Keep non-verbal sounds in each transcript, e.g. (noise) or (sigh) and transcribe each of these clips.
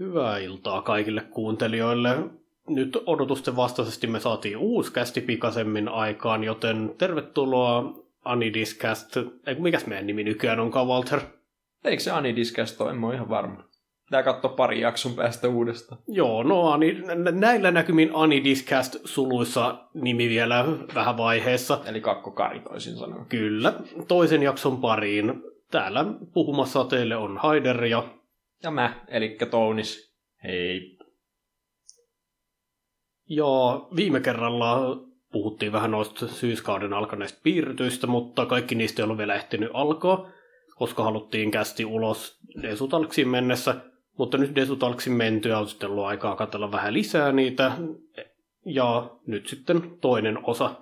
Hyvää iltaa kaikille kuuntelijoille. Nyt odotusten vastaisesti me saatiin uusi kästi pikaisemmin aikaan, joten tervetuloa Anidiscast. Eikö mikäs meidän nimi nykyään onkaan, Walter? Eikö se Anidiscast ole? En mä ole ihan varma. Tää katsoa pari jakson päästä uudestaan. Joo, no Ani, näillä näkymin Anidiscast suluissa nimi vielä vähän vaiheessa. Eli kakkokari toisin sanoen. Kyllä, toisen jakson pariin. Täällä puhumassa teille on Haider ja... Ja mä, eli Tounis. Hei. Ja viime kerralla puhuttiin vähän noista syyskauden alkaneista piirrytyistä, mutta kaikki niistä ei ollut vielä ehtinyt alkaa, koska haluttiin kästi ulos Desutalksiin mennessä. Mutta nyt Desutalksin mentyä on sitten ollut aikaa katsella vähän lisää niitä. Ja nyt sitten toinen osa,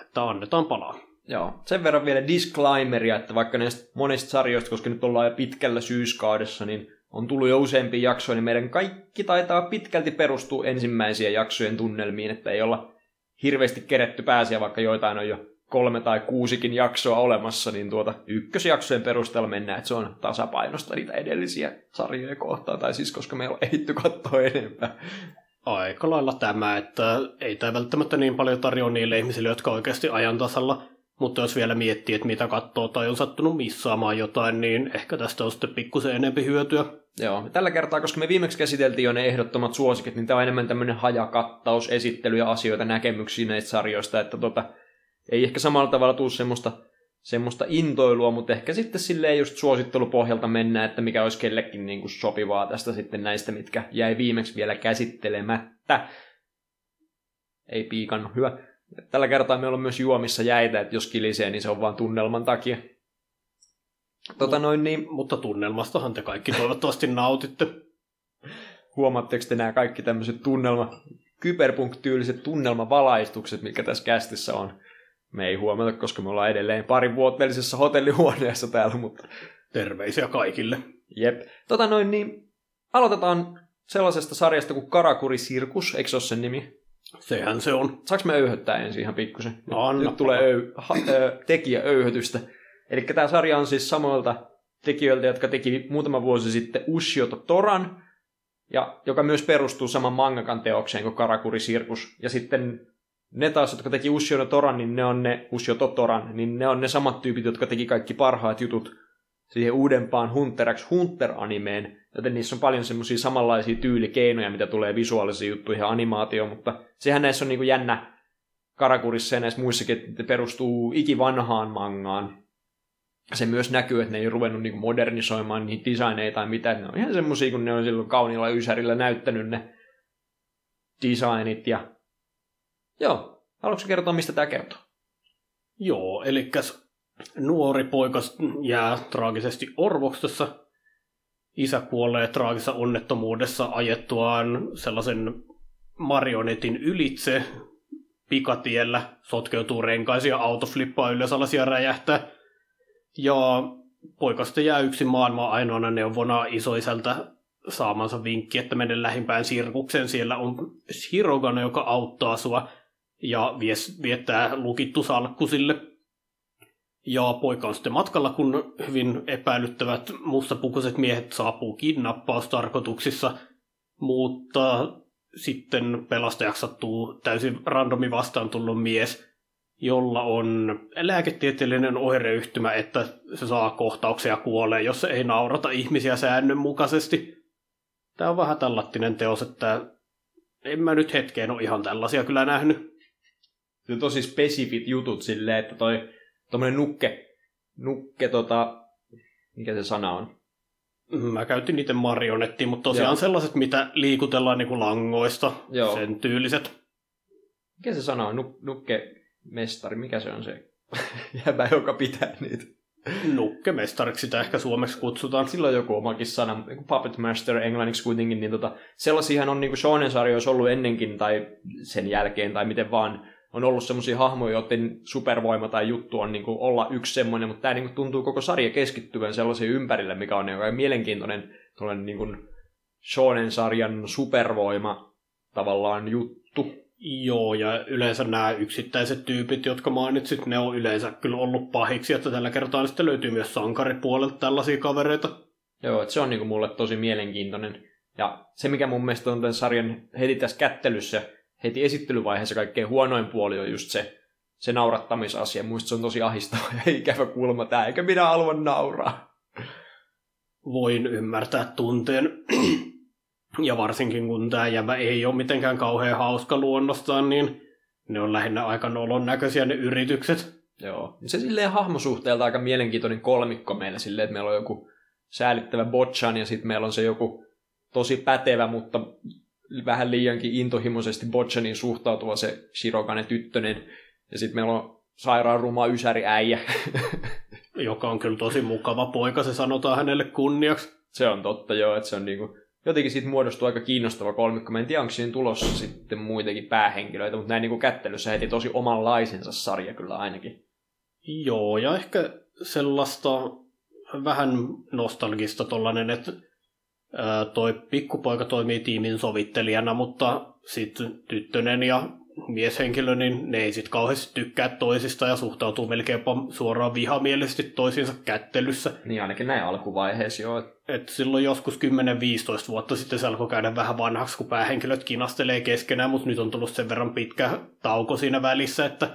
että annetaan palaa. Joo, sen verran vielä disclaimeria, että vaikka näistä monista sarjoista, koska nyt ollaan jo pitkällä syyskaudessa, niin on tullut jo useampia jaksoja, niin meidän kaikki taitaa pitkälti perustua ensimmäisiä jaksojen tunnelmiin, että ei olla hirveästi keretty pääsiä, vaikka joitain on jo kolme tai kuusikin jaksoa olemassa, niin tuota ykkösjaksojen perusteella mennään, että se on tasapainosta niitä edellisiä sarjoja kohtaan, tai siis koska me ei ole ehditty katsoa enempää. Aika lailla tämä, että ei tämä välttämättä niin paljon tarjoa niille ihmisille, jotka on oikeasti ajan tasalla, mutta jos vielä miettii, että mitä katsoo tai on sattunut missaamaan jotain, niin ehkä tästä on sitten pikkusen enempi hyötyä. Joo, tällä kertaa, koska me viimeksi käsiteltiin jo ne ehdottomat suosikit, niin tämä on enemmän tämmöinen hajakattaus, esittely ja asioita, näkemyksiä näistä sarjoista, että tota, ei ehkä samalla tavalla tule semmoista, semmoista intoilua, mutta ehkä sitten silleen just suosittelupohjalta mennään, että mikä olisi kellekin niin kuin sopivaa tästä sitten näistä, mitkä jäi viimeksi vielä käsittelemättä. Ei piikannut, hyvä. Tällä kertaa meillä on myös juomissa jäitä, että jos kilisee, niin se on vain tunnelman takia. Tota noin, niin... Mutta tunnelmastahan te kaikki toivottavasti nautitte. Huomaatteko te nämä kaikki tämmöiset tunnelma, kyberpunk-tyyliset tunnelmavalaistukset, mikä tässä kästissä on? Me ei huomata, koska me ollaan edelleen parivuoteellisessa hotellihuoneessa täällä, mutta... Terveisiä kaikille. Jep. Tota noin, niin aloitetaan sellaisesta sarjasta kuin Karakuri Sirkus, eikö se ole sen nimi? Sehän se on. Saanko me öyhöttää ensin ihan pikkusen? No, anna. Nyt tulee öy, ha, ö, tekijäöyhötystä. Eli tämä sarja on siis samoilta tekijöiltä, jotka teki muutama vuosi sitten Ushioto Toran, ja joka myös perustuu saman mangakan teokseen kuin Karakuri Sirkus. Ja sitten ne taas, jotka teki Ushioto Toran, niin ne on ne Ushioto Toran, niin ne on ne samat tyypit, jotka teki kaikki parhaat jutut siihen uudempaan Hunter x Hunter-animeen, joten niissä on paljon semmoisia samanlaisia tyylikeinoja, mitä tulee visuaalisiin juttuihin ja animaatioon, mutta sehän näissä on niinku jännä Karakurissa ja näissä muissakin, että perustuu ikivanhaan mangaan. Se myös näkyy, että ne ei ruvennut niinku modernisoimaan niitä designeja tai mitään. Ne on ihan semmoisia, kun ne on silloin kauniilla ysärillä näyttänyt ne designit. Ja... Joo, haluatko kertoa, mistä tämä kertoo? Joo, eli nuori poika jää traagisesti orvoksessa. Isä kuolee traagisessa onnettomuudessa ajettuaan sellaisen marionetin ylitse pikatiellä, sotkeutuu renkaisia, auto flippaa ylös alas ja räjähtää. Ja poika sitten jää yksin maailman ainoana neuvona isoisältä saamansa vinkki, että mene lähimpään sirkukseen. Siellä on Shirogana, joka auttaa sua ja viettää lukittu salkku sille ja poika on sitten matkalla, kun hyvin epäilyttävät mustapukuiset miehet saapuu kidnappaustarkoituksissa, mutta sitten pelastajaksi sattuu täysin randomi vastaan tullut mies, jolla on lääketieteellinen oireyhtymä, että se saa kohtauksia kuolee, jos se ei naurata ihmisiä säännönmukaisesti. Tämä on vähän tällattinen teos, että en mä nyt hetkeen ole ihan tällaisia kyllä nähnyt. Se on tosi spesifit jutut silleen, että toi tommonen nukke, nukke tota, mikä se sana on? Mä käytin niitä marionettiin, mutta tosiaan Joo. sellaiset, mitä liikutellaan niin kuin langoista, Joo. sen tyyliset. Mikä se sana on? Nuk- nukke mestari, mikä se on se (laughs) jäbä, joka pitää niitä? Nukkemestariksi sitä ehkä suomeksi kutsutaan. Sillä on joku omakin sana, joku Puppet Master englanniksi kuitenkin, niin tota, sellaisiahan on niin shonen-sarjoissa ollut ennenkin tai sen jälkeen tai miten vaan, on ollut semmoisia hahmoja, joiden supervoima tai juttu on niin kuin olla yksi semmoinen, mutta tämä niin kuin tuntuu koko sarja keskittyvän sellaisen ympärille, mikä on niin mielenkiintoinen niin kuin shonen-sarjan supervoima tavallaan juttu. Joo, ja yleensä nämä yksittäiset tyypit, jotka mainitsit, ne on yleensä kyllä ollut pahiksi, että tällä kertaa sitten löytyy myös sankaripuolelta tällaisia kavereita. Joo, että se on niin kuin mulle tosi mielenkiintoinen Ja se, mikä mun mielestä on tämän sarjan heti tässä kättelyssä, heti esittelyvaiheessa kaikkein huonoin puoli on just se, se naurattamisasia. Muista se on tosi ahistava ja ikävä kulma tää, eikä minä halua nauraa. Voin ymmärtää tunteen. (clears throat) ja varsinkin kun tämä jäbä ei ole mitenkään kauhean hauska luonnostaan, niin ne on lähinnä aika nolon näköisiä ne yritykset. Joo. Se silleen hahmosuhteelta aika mielenkiintoinen kolmikko meillä silleen, että meillä on joku säälittävä Botchan ja sitten meillä on se joku tosi pätevä, mutta vähän liiankin intohimoisesti Botchanin suhtautuva se Shirokane tyttönen. Ja sitten meillä on sairaan ruma ysäri äijä. (laughs) Joka on kyllä tosi mukava poika, se sanotaan hänelle kunniaksi. Se on totta joo, että se on niinku, jotenkin siitä muodostuu aika kiinnostava kolmikko. Mä en tiedä, onko siinä tulossa sitten muitakin päähenkilöitä, mutta näin niinku kättelyssä heti tosi omanlaisensa sarja kyllä ainakin. Joo, ja ehkä sellaista vähän nostalgista tollanen, että toi pikkupoika toimii tiimin sovittelijana, mutta sitten tyttönen ja mieshenkilö, niin ne ei sitten kauheasti tykkää toisista ja suhtautuu melkeinpä suoraan vihamielisesti toisiinsa kättelyssä. Niin ainakin näin alkuvaiheessa joo. Et silloin joskus 10-15 vuotta sitten se alkoi käydä vähän vanhaksi, kun päähenkilöt kinastelee keskenään, mutta nyt on tullut sen verran pitkä tauko siinä välissä, että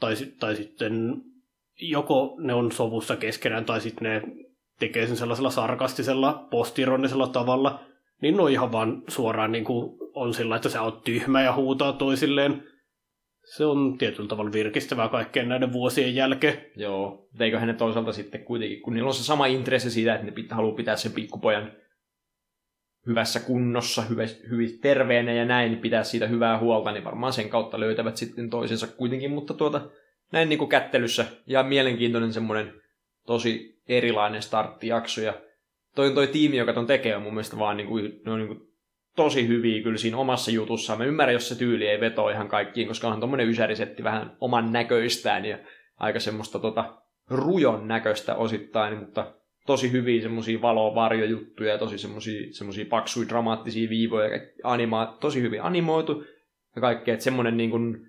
tai, tai sitten joko ne on sovussa keskenään tai sitten ne tekee sen sellaisella sarkastisella, postironisella tavalla, niin ne on ihan vaan suoraan niin kuin on sillä, että sä oot tyhmä ja huutaa toisilleen. Se on tietyllä tavalla virkistävää kaikkeen näiden vuosien jälkeen. Joo, eikö ne toisaalta sitten kuitenkin, kun niillä on se sama intressi siitä, että ne pit, haluaa pitää sen pikkupojan hyvässä kunnossa, hyvin terveenä ja näin, niin pitää siitä hyvää huolta, niin varmaan sen kautta löytävät sitten toisensa kuitenkin, mutta tuota, näin niin kuin kättelyssä ja mielenkiintoinen semmoinen tosi erilainen starttijakso ja toi, toi tiimi, joka ton tekee, on mun mielestä vaan niin kuin, ne on niin kuin tosi hyviä kyllä siinä omassa jutussa. Mä ymmärrän, jos se tyyli ei veto ihan kaikkiin, koska onhan tommonen ysärisetti vähän oman näköistään ja aika semmoista tota, rujon näköistä osittain, mutta tosi hyviä semmoisia valo-varjojuttuja ja tosi semmoisia, semmoisia paksuja dramaattisia viivoja, anima, tosi hyvin animoitu ja kaikkea, että semmoinen niin kuin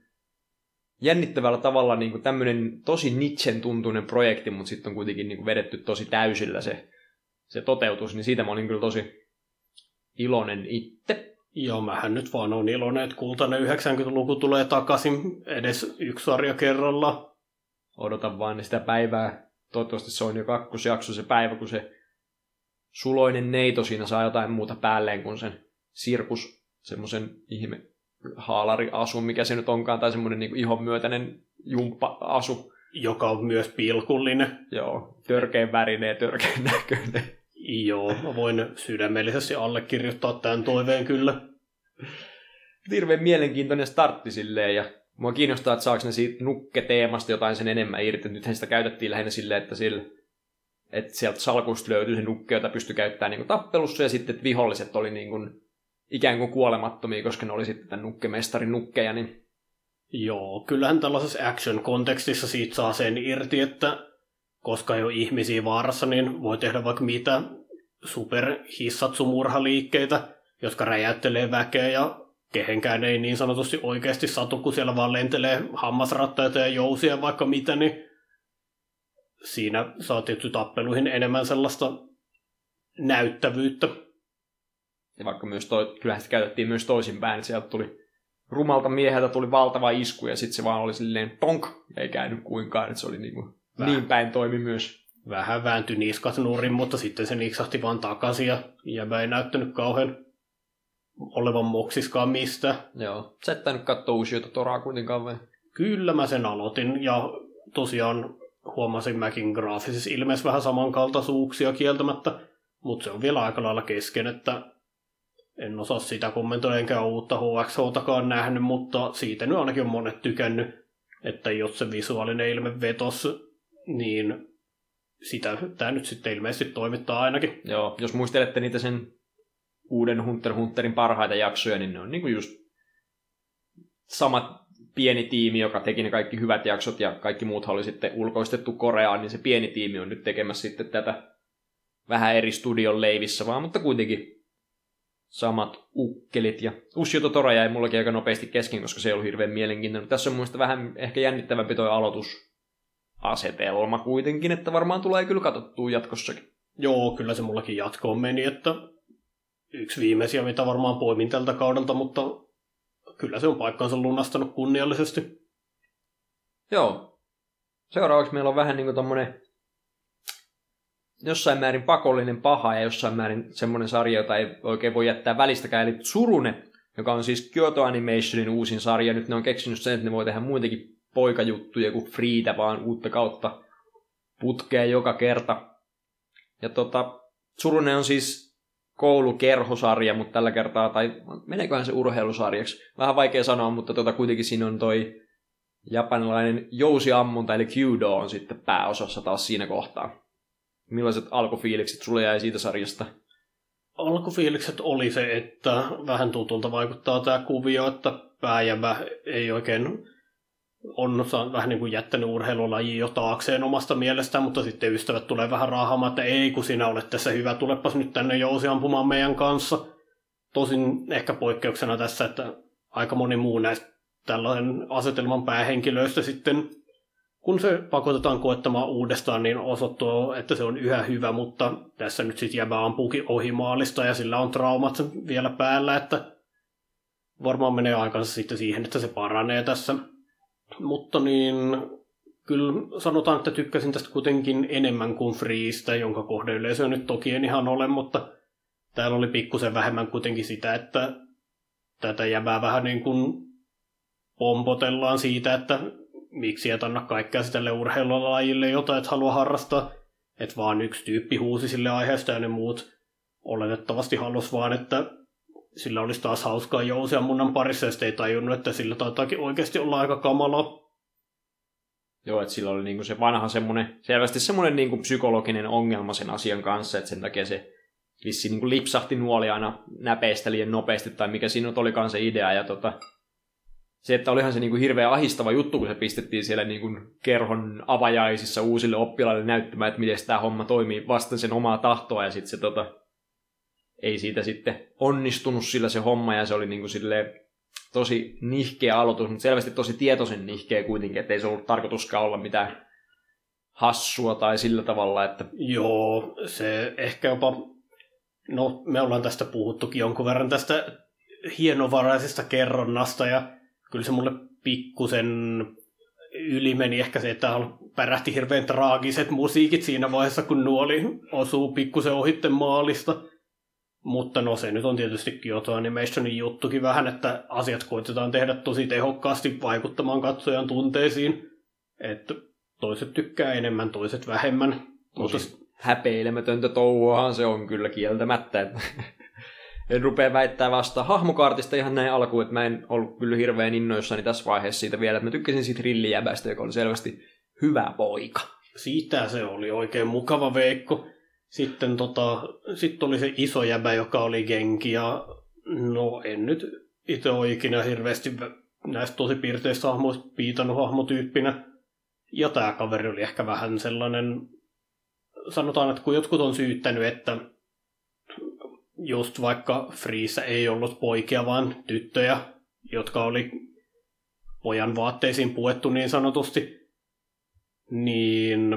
jännittävällä tavalla niin kuin tämmöinen tosi Nitschen tuntuinen projekti, mutta sitten on kuitenkin niin kuin vedetty tosi täysillä se, se toteutus, niin siitä mä olin kyllä tosi iloinen itse. Joo, mähän nyt vaan on iloinen, että kultainen 90-luku tulee takaisin edes yksi sarja kerralla. Odotan vaan sitä päivää. Toivottavasti se on jo kakkosjakso se päivä, kun se suloinen neito siinä saa jotain muuta päälleen kuin sen sirkus, semmoisen ihme haalariasu, mikä se nyt onkaan, tai semmoinen niin ihon myötäinen jumppa-asu. Joka on myös pilkullinen. Joo, törkeän värinen ja törkeän näköinen. Joo, mä voin sydämellisesti allekirjoittaa tämän toiveen kyllä. Hirveän mielenkiintoinen startti silleen, ja mua kiinnostaa, että saako ne siitä nukketeemasta jotain sen enemmän irti. Nythän sitä käytettiin lähinnä silleen, että sillä että sieltä salkusta löytyi se nukke, jota pystyi käyttämään niin tappelussa, ja sitten että viholliset oli niin kuin, ikään kuin kuolemattomia, koska ne oli sitten tämän nukkemestarin nukkeja, niin Joo, kyllähän tällaisessa action-kontekstissa siitä saa sen irti, että koska ei ole ihmisiä vaarassa, niin voi tehdä vaikka mitä superhissatsumurhaliikkeitä, jotka räjäyttelee väkeä ja kehenkään ei niin sanotusti oikeasti satu, kun siellä vaan lentelee hammasrattaita ja jousia vaikka mitä, niin siinä saa tietty tappeluihin enemmän sellaista näyttävyyttä. Ja vaikka myös toi, kyllähän sitä käytettiin myös toisinpäin, että sieltä tuli rumalta mieheltä tuli valtava isku ja sitten se vaan oli silleen tonk, ei käynyt kuinkaan, että se oli niinku Vähän. Niin päin toimi myös. Vähän vääntyi niskat nurin, mutta sitten se niksahti vaan takaisin ja jäbä ei näyttänyt kauhean olevan moksiskaan mistä. Joo. Sä et tainnut katsoa uusia toraa kuitenkaan vai? Kyllä mä sen aloitin ja tosiaan huomasin mäkin graafisissa ilmeisesti vähän samankaltaisuuksia kieltämättä, mutta se on vielä aika lailla kesken, että en osaa sitä kommentoida, enkä uutta HXHtakaan nähnyt, mutta siitä nyt ainakin on monet tykännyt, että jos se visuaalinen ilme vetos niin sitä tämä nyt sitten ilmeisesti toimittaa ainakin. Joo, jos muistelette niitä sen uuden Hunter Hunterin parhaita jaksoja, niin ne on niinku just sama pieni tiimi, joka teki ne kaikki hyvät jaksot ja kaikki muut oli sitten ulkoistettu Koreaan, niin se pieni tiimi on nyt tekemässä sitten tätä vähän eri studion leivissä vaan, mutta kuitenkin samat ukkelit. Ja Ushio Totora jäi mullakin aika nopeasti kesken, koska se ei ollut hirveän mielenkiintoinen. Tässä on mun vähän ehkä jännittävämpi toi aloitus asetelma kuitenkin, että varmaan tulee kyllä katsottua jatkossakin. Joo, kyllä se mullakin jatkoon meni, että yksi viimeisiä, mitä varmaan poimin tältä kaudelta, mutta kyllä se on paikkansa lunastanut kunniallisesti. Joo. Seuraavaksi meillä on vähän niin kuin tommonen jossain määrin pakollinen paha ja jossain määrin semmoinen sarja, jota ei oikein voi jättää välistäkään, eli Surune, joka on siis Kyoto Animationin uusin sarja. Nyt ne on keksinyt sen, että ne voi tehdä muitakin poikajuttuja kuin Freetä, vaan uutta kautta putkea joka kerta. Ja tota, Surune on siis koulukerhosarja, mutta tällä kertaa, tai meneeköhän se urheilusarjaksi? Vähän vaikea sanoa, mutta tota, kuitenkin siinä on toi japanilainen jousiammunta, eli Kyudo on sitten pääosassa taas siinä kohtaa. Millaiset alkufiilikset sulle jäi siitä sarjasta? Alkufiilikset oli se, että vähän tutulta vaikuttaa tämä kuvio, että pääjämä ei oikein on vähän niin kuin jättänyt urheilulaji jo taakseen omasta mielestään, mutta sitten ystävät tulee vähän raahamaan, että ei kun sinä olet tässä hyvä, tulepas nyt tänne jousi ampumaan meidän kanssa. Tosin ehkä poikkeuksena tässä, että aika moni muu näistä tällaisen asetelman päähenkilöistä sitten, kun se pakotetaan koettamaan uudestaan, niin osoittuu, että se on yhä hyvä, mutta tässä nyt sitten jäbä ampuukin ohi maalista ja sillä on traumat vielä päällä, että varmaan menee aikansa sitten siihen, että se paranee tässä. Mutta niin kyllä sanotaan, että tykkäsin tästä kuitenkin enemmän kuin Freeistä, jonka kohdeyleisö nyt toki en ihan ole, mutta täällä oli pikkusen vähemmän kuitenkin sitä, että tätä jäbää vähän niin kuin pompotellaan siitä, että miksi et anna kaikkea tälle urheilulajille, jota et halua harrastaa. Että vaan yksi tyyppi huusi sille aiheesta ja ne muut oletettavasti halus vaan, että sillä olisi taas hauskaa jousia munnan parissa, ja ei tajunnut, että sillä taitaakin oikeasti olla aika kamala. Joo, että sillä oli niinku se vanha semmoinen, selvästi semmoinen niinku psykologinen ongelma sen asian kanssa, että sen takia se vissi niinku lipsahti nuoli aina näpeistä liian nopeasti, tai mikä siinä olikaan se idea, ja tota, se, että olihan se niinku hirveä ahistava juttu, kun se pistettiin siellä niinku kerhon avajaisissa uusille oppilaille näyttämään, että miten tämä homma toimii vasten sen omaa tahtoa, ja sitten se tota, ei siitä sitten onnistunut sillä se homma ja se oli niin kuin tosi nihkeä aloitus, mutta selvästi tosi tietoisen nihkeä kuitenkin, että ei se ollut tarkoituskaan olla mitään hassua tai sillä tavalla, että... Joo, se ehkä jopa... No, me ollaan tästä puhuttukin jonkun verran tästä hienovaraisesta kerronnasta ja kyllä se mulle pikkusen yli meni ehkä se, että pärähti hirveän traagiset musiikit siinä vaiheessa, kun nuoli osuu pikkusen ohitte maalista. Mutta no se nyt on tietysti Kyoto Animationin juttukin vähän, että asiat koitetaan tehdä tosi tehokkaasti vaikuttamaan katsojan tunteisiin. Että toiset tykkää enemmän, toiset vähemmän. Tosi mutta... häpeilemätöntä touhuahan se on kyllä kieltämättä. En rupea väittää vasta hahmokaartista ihan näin alkuun, että mä en ollut kyllä hirveän innoissani tässä vaiheessa siitä vielä, että mä tykkäsin siitä rillijäbästä, joka oli selvästi hyvä poika. Siitä se oli oikein mukava veikko. Sitten tota, sit oli se iso jäbä, joka oli Genki, ja no en nyt itse ole ikinä hirveästi näistä tosi piirteistä hahmoista piitannut hahmotyyppinä. Ja tämä kaveri oli ehkä vähän sellainen, sanotaan, että kun jotkut on syyttänyt, että just vaikka Freeza ei ollut poikia, vaan tyttöjä, jotka oli pojan vaatteisiin puettu niin sanotusti, niin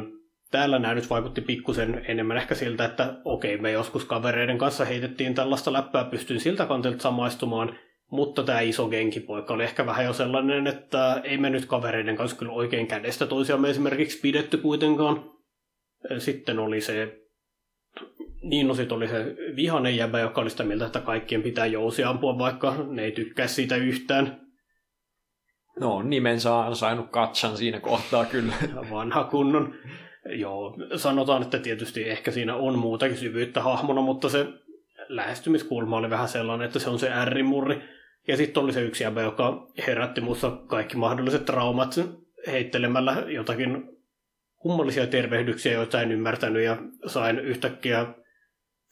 täällä nämä nyt vaikutti pikkusen enemmän ehkä siltä, että okei, me joskus kavereiden kanssa heitettiin tällaista läppää, pystyin siltä kantilta samaistumaan, mutta tämä iso genkipoika oli ehkä vähän jo sellainen, että ei me nyt kavereiden kanssa kyllä oikein kädestä toisiamme esimerkiksi pidetty kuitenkaan. Sitten oli se, niin no sit oli se vihanen jäbä, joka oli sitä mieltä, että kaikkien pitää jousia ampua, vaikka ne ei tykkää siitä yhtään. No, nimensä on saanut katsan siinä kohtaa kyllä. (laughs) Vanha kunnon Joo, sanotaan, että tietysti ehkä siinä on muutakin syvyyttä hahmona, mutta se lähestymiskulma oli vähän sellainen, että se on se ärrimurri. Ja sitten oli se yksi jäbä, joka herätti muussa kaikki mahdolliset traumat heittelemällä jotakin kummallisia tervehdyksiä, joita en ymmärtänyt, ja sain yhtäkkiä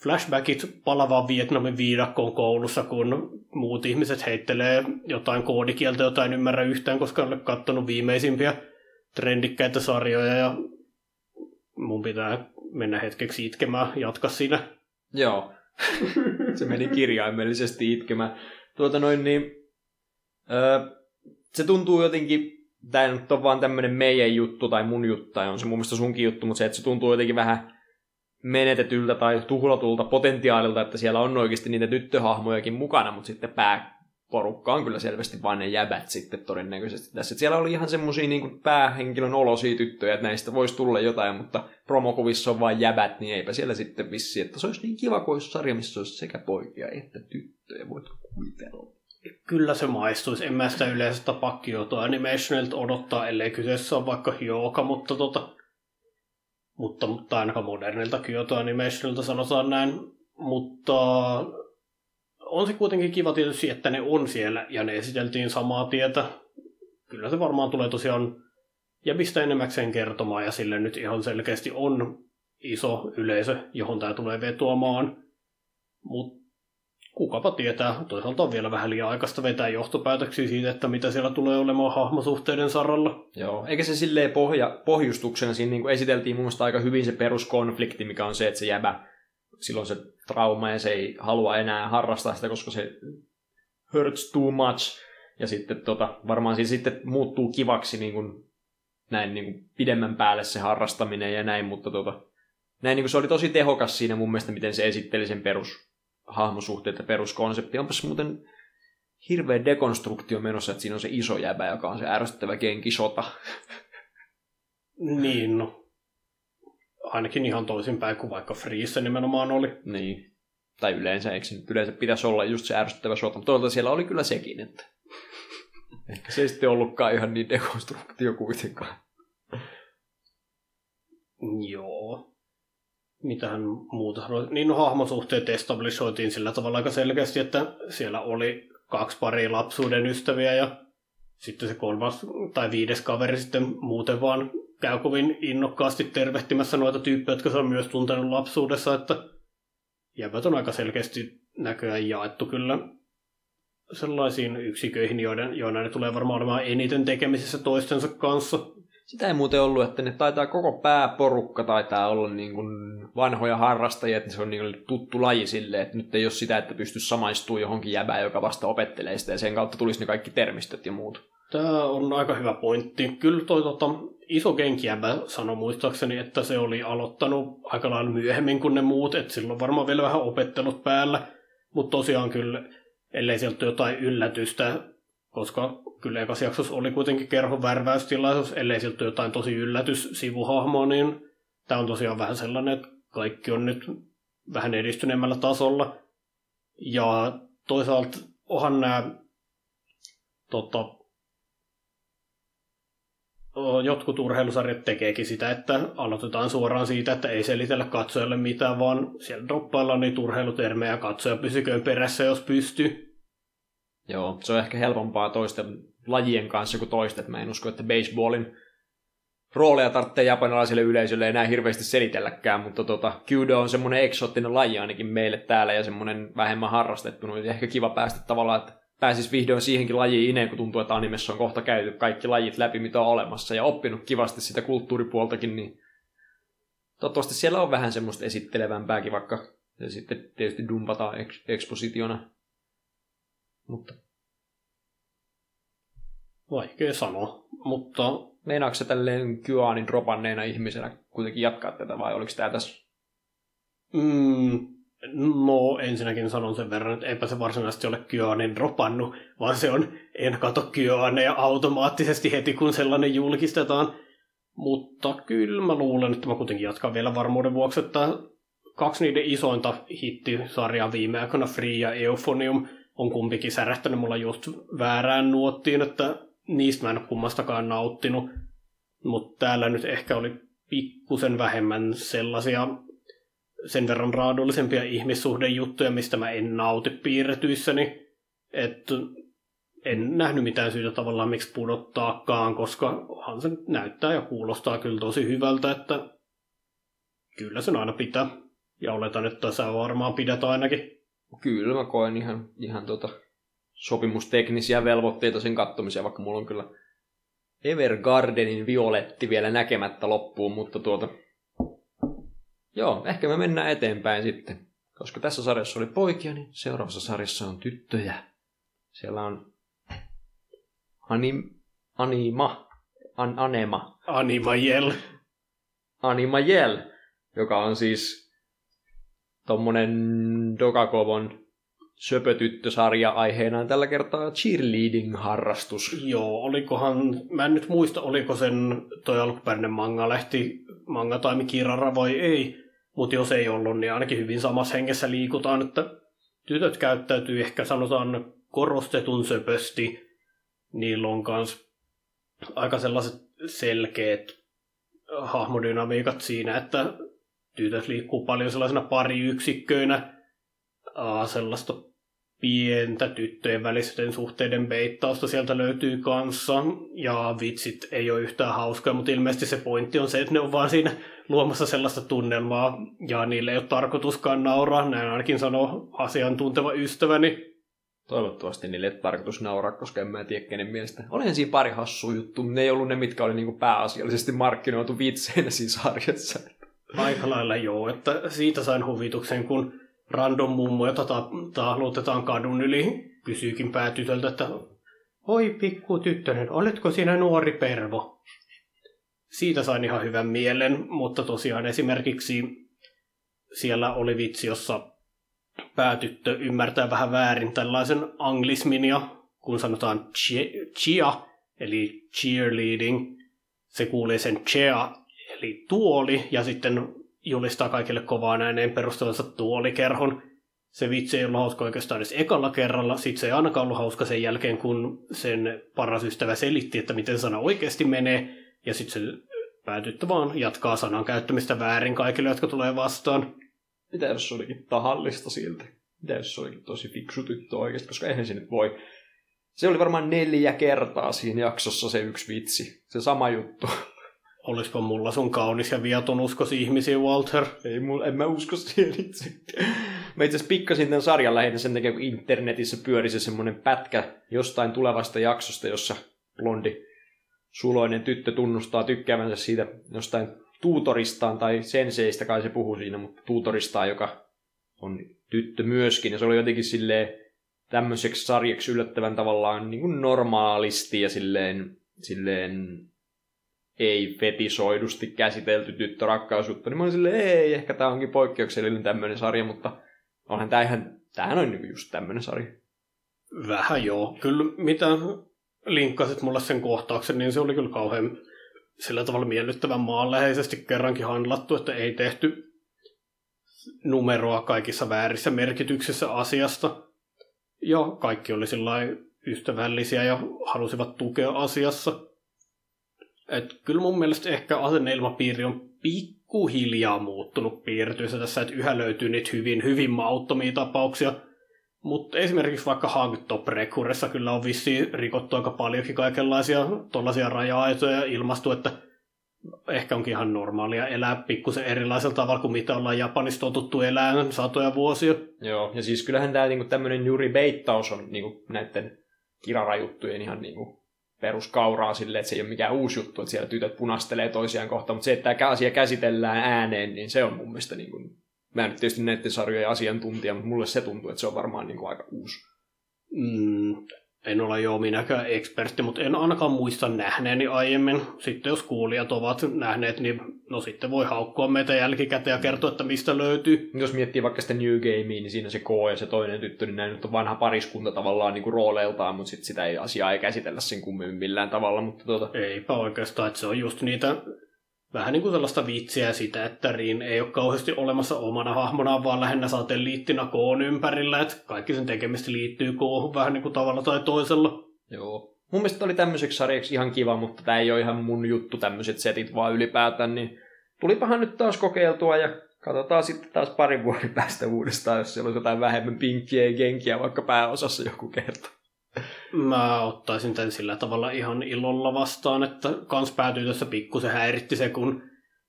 flashbackit palavaan Vietnamin viidakkoon koulussa, kun muut ihmiset heittelee jotain koodikieltä, jota en ymmärrä yhtään, koska olen katsonut viimeisimpiä trendikkäitä sarjoja, ja mun pitää mennä hetkeksi itkemään, jatka siinä. Joo, se meni kirjaimellisesti itkemään. Tuota noin niin, öö, se tuntuu jotenkin, tämä nyt on vaan tämmöinen meidän juttu tai mun juttu, tai on se mun mielestä sunkin juttu, mutta se, että se tuntuu jotenkin vähän menetetyltä tai tuhlatulta potentiaalilta, että siellä on oikeasti niitä tyttöhahmojakin mukana, mutta sitten pääporukka on kyllä selvästi vain ne jäbät sitten todennäköisesti tässä. Siellä oli ihan semmosia niin päähenkilön olosia tyttöjä, että näistä voisi tulla jotain, mutta promokuvissa on vain jäbät, niin eipä siellä sitten vissi, että se olisi niin kiva, kun olisi sarja, missä olisi sekä poikia että tyttöjä, voit kuvitella. Kyllä se maistuisi. En mä sitä yleensä tapaa Kyoto Animationilta odottaa, ellei kyseessä on vaikka Hyoka, mutta tota, mutta, mutta ainakaan modernilta Kyoto Animationilta sanotaan näin. Mutta on se kuitenkin kiva tietysti, että ne on siellä ja ne esiteltiin samaa tietä. Kyllä se varmaan tulee tosiaan ja mistä enemmäkseen kertomaan ja sille nyt ihan selkeästi on iso yleisö, johon tämä tulee vetoamaan. Mutta kukapa tietää, toisaalta on vielä vähän liian aikaista vetää johtopäätöksiä siitä, että mitä siellä tulee olemaan hahmosuhteiden saralla. Joo, eikä se silleen pohja, pohjustuksena siinä niin kuin esiteltiin mun aika hyvin se peruskonflikti, mikä on se, että se jäbä, silloin se trauma ja se ei halua enää harrastaa sitä, koska se hurts too much. Ja sitten tota, varmaan siinä sitten muuttuu kivaksi niin kuin, näin niin kuin pidemmän päälle se harrastaminen ja näin, mutta tota, näin niin kuin se oli tosi tehokas siinä mun mielestä, miten se esitteli sen perus, hahmosuhteet ja peruskonsepti. Onpas muuten hirveä dekonstruktio menossa, että siinä on se iso jäbä, joka on se ärsyttävä kenkisota. Niin, no. Ainakin ihan toisinpäin kuin vaikka Freeze nimenomaan oli. Niin. Tai yleensä, eikö nyt yleensä pitäisi olla just se ärsyttävä sota, mutta toisaalta siellä oli kyllä sekin, että ehkä se ei sitten ollutkaan ihan niin dekonstruktio kuitenkaan. Joo mitähän muuta Niin no hahmosuhteet establishoitiin sillä tavalla aika selkeästi, että siellä oli kaksi paria lapsuuden ystäviä ja sitten se kolmas tai viides kaveri sitten muuten vaan käy kovin innokkaasti tervehtimässä noita tyyppejä, jotka se on myös tuntenut lapsuudessa, että jäbät on aika selkeästi näköjään jaettu kyllä sellaisiin yksiköihin, joiden, joiden ne tulee varmaan olemaan eniten tekemisissä toistensa kanssa. Sitä ei muuten ollut, että ne taitaa koko pääporukka taitaa olla niin kuin vanhoja harrastajia, että se on niin kuin tuttu laji silleen, että nyt ei ole sitä, että pystyisi samaistumaan johonkin jäbään, joka vasta opettelee sitä, ja sen kautta tulisi ne kaikki termistöt ja muut. Tämä on aika hyvä pointti. Kyllä toi tota, iso kenkijäbä sanoi muistaakseni, että se oli aloittanut aika lailla myöhemmin kuin ne muut, että silloin varmaan vielä vähän opettelut päällä, mutta tosiaan kyllä, ellei sieltä jotain yllätystä koska kyllä ekas jaksossa oli kuitenkin kerhon värväystilaisuus, ellei siltä jotain tosi yllätys sivuhahmoa, niin tämä on tosiaan vähän sellainen, että kaikki on nyt vähän edistyneemmällä tasolla. Ja toisaalta onhan nämä tota, jotkut urheilusarjat tekeekin sitä, että aloitetaan suoraan siitä, että ei selitellä katsojalle mitään, vaan siellä droppaillaan niitä urheilutermejä ja katsoja pysyköön perässä, jos pystyy. Joo, se on ehkä helpompaa toisten lajien kanssa kuin toista. Mä en usko, että baseballin rooleja tarvitsee japanilaiselle yleisölle enää hirveästi selitelläkään, mutta tota, kyudo on semmoinen eksoottinen laji ainakin meille täällä ja semmoinen vähemmän harrastettu. No, ehkä kiva päästä tavallaan, että pääsis vihdoin siihenkin lajiin ineen, kun tuntuu, että animessa on kohta käyty kaikki lajit läpi, mitä on olemassa, ja oppinut kivasti sitä kulttuuripuoltakin, niin toivottavasti siellä on vähän semmoista esittelevämpääkin, vaikka se sitten tietysti dumpataan eks- ekspositiona mutta... Vaikea sanoa, mutta... Meinaatko se tälleen Kyoanin dropanneena ihmisenä kuitenkin jatkaa tätä vai oliko tämä tässä? Mm, no ensinnäkin sanon sen verran, että eipä se varsinaisesti ole Kyoanin dropannut, vaan se on en kato Kyoaneja automaattisesti heti kun sellainen julkistetaan. Mutta kyllä mä luulen, että mä kuitenkin jatkan vielä varmuuden vuoksi, että kaksi niiden isointa hittisarjaa viime aikoina, Free ja Euphonium, on kumpikin särähtänyt mulla just väärään nuottiin, että niistä mä en ole kummastakaan nauttinut. Mutta täällä nyt ehkä oli pikkusen vähemmän sellaisia sen verran raadullisempia ihmissuhdejuttuja, mistä mä en nauti piirretyissäni. Että en nähnyt mitään syytä tavallaan miksi pudottaakaan, koska onhan se näyttää ja kuulostaa kyllä tosi hyvältä, että kyllä sen aina pitää. Ja oletan, että sä varmaan pidät ainakin. Kyllä mä koen ihan, ihan tota sopimusteknisiä velvoitteita sen kattomiseen, vaikka mulla on kyllä Evergardenin violetti vielä näkemättä loppuun, mutta tuota... Joo, ehkä me mennään eteenpäin sitten. Koska tässä sarjassa oli poikia, niin seuraavassa sarjassa on tyttöjä. Siellä on anim, Anima, An, Anema. Anima Jel. Anima Jel, joka on siis tommonen Dogakovon söpötyttösarja aiheenaan tällä kertaa cheerleading-harrastus. Joo, olikohan, mä en nyt muista, oliko sen toi alkuperäinen manga lähti manga taimi kirara vai ei, mutta jos ei ollut, niin ainakin hyvin samassa hengessä liikutaan, että tytöt käyttäytyy ehkä sanotaan korostetun söpösti, niillä on kans aika sellaiset selkeät hahmodynamiikat siinä, että tytöt liikkuu paljon sellaisena pariyksikköinä, sellaista pientä tyttöjen välisten suhteiden beittausta sieltä löytyy kanssa, ja vitsit ei ole yhtään hauskaa, mutta ilmeisesti se pointti on se, että ne on vaan siinä luomassa sellaista tunnelmaa, ja niille ei ole tarkoituskaan nauraa, näin ainakin sanoo asiantunteva ystäväni. Toivottavasti niille ei tarkoitus nauraa, koska en mä tiedä kenen mielestä. Olihan siinä pari hassu juttu, ne ei ollut ne, mitkä oli niinku pääasiallisesti markkinoitu vitseinä siinä sarjassa. Aika lailla joo, että siitä sain huvituksen, kun random mummo, jota tahlutetaan kadun yli, kysyykin päätytöltä, että Oi pikku tyttönen, oletko sinä nuori pervo? Siitä sain ihan hyvän mielen, mutta tosiaan esimerkiksi siellä oli vitsi, jossa päätyttö ymmärtää vähän väärin tällaisen anglismin ja kun sanotaan chia, eli cheerleading, se kuulee sen chea, eli tuoli, ja sitten julistaa kaikille kovaan ääneen perustavansa tuolikerhon. Se vitsi ei ollut hauska oikeastaan edes ekalla kerralla, sit se ei ainakaan ollut hauska sen jälkeen, kun sen paras ystävä selitti, että miten sana oikeasti menee, ja sitten se päätyttä vaan jatkaa sanan käyttämistä väärin kaikille, jotka tulee vastaan. Mitä jos se olikin tahallista siltä? Mitä jos se olikin tosi fiksu tyttö oikeasti, koska eihän se nyt voi. Se oli varmaan neljä kertaa siinä jaksossa se yksi vitsi. Se sama juttu. (laughs) Olisiko mulla sun kaunis ja viaton uskosi ihmisiä, Walter? Ei, mulla, en mä usko siihen itse. Mä itse pikkasin tämän sarjan lähinnä sen takia, kun internetissä pyöri se semmoinen pätkä jostain tulevasta jaksosta, jossa blondi suloinen tyttö tunnustaa tykkäävänsä siitä jostain tuutoristaan tai senseistä, kai se puhuu siinä, mutta tuutoristaan, joka on tyttö myöskin. Ja se oli jotenkin silleen tämmöiseksi sarjaksi yllättävän tavallaan niin kuin normaalisti ja silleen, silleen ei fetisoidusti käsitelty tyttörakkausjuttu, niin mä olin silleen, ei, ehkä tämä onkin poikkeuksellinen tämmöinen sarja, mutta onhan tämä ihan, tämähän on niinku just tämmöinen sarja. Vähän joo. Kyllä mitä linkkasit mulle sen kohtauksen, niin se oli kyllä kauhean sillä tavalla miellyttävän maanläheisesti kerrankin handlattu, että ei tehty numeroa kaikissa väärissä merkityksissä asiasta. Ja kaikki oli sillä ystävällisiä ja halusivat tukea asiassa. Et kyllä mun mielestä ehkä asenneilmapiiri on pikkuhiljaa muuttunut piirtyissä tässä, että yhä löytyy niitä hyvin, hyvin mauttomia tapauksia. Mutta esimerkiksi vaikka Hagtop Rekuressa kyllä on vissiin rikottu aika paljonkin kaikenlaisia tuollaisia raja-aitoja ja ilmastu, että ehkä onkin ihan normaalia elää pikkusen erilaisella tavalla kuin mitä ollaan Japanissa totuttu elämään satoja vuosia. Joo, ja siis kyllähän tämä niinku tämmöinen juuri beittaus on niinku näiden kirarajuttujen ihan niinku peruskauraa silleen, että se ei ole mikään uusi juttu, että siellä tytöt punastelee toisiaan kohtaan, mutta se, että tämä asia käsitellään ääneen, niin se on mun mielestä niin kuin, mä en nyt tietysti näiden sarjojen asiantuntija, mutta mulle se tuntuu, että se on varmaan niin kuin aika uusi. Mm, en ole jo minäkään ekspertti, mutta en ainakaan muista nähneeni aiemmin. Sitten jos kuulijat ovat nähneet, niin no sitten voi haukkua meitä jälkikäteen ja kertoa, että mistä löytyy. Jos miettii vaikka sitä New Gamea, niin siinä se K ja se toinen tyttö, niin näin nyt on vanha pariskunta tavallaan niin kuin rooleiltaan, mutta sitten sitä ei, asiaa ei käsitellä sen kummemmin millään tavalla. Mutta tuota... Eipä oikeastaan, että se on just niitä vähän niin kuin sellaista vitsiä sitä, että Rin ei ole kauheasti olemassa omana hahmonaan, vaan lähinnä satelliittina koon ympärillä, että kaikki sen tekemistä liittyy koohun vähän niin kuin tavalla tai toisella. Joo. Mun mielestä oli tämmöiseksi sarjaksi ihan kiva, mutta tämä ei ole ihan mun juttu tämmöiset setit vaan ylipäätään, niin tulipahan nyt taas kokeiltua ja katsotaan sitten taas parin vuoden päästä uudestaan, jos siellä olisi jotain vähemmän pinkkiä ja kenkiä vaikka pääosassa joku kerta. Mä ottaisin tämän sillä tavalla ihan ilolla vastaan, että kans päätyy tässä pikkusen häiritti se, kun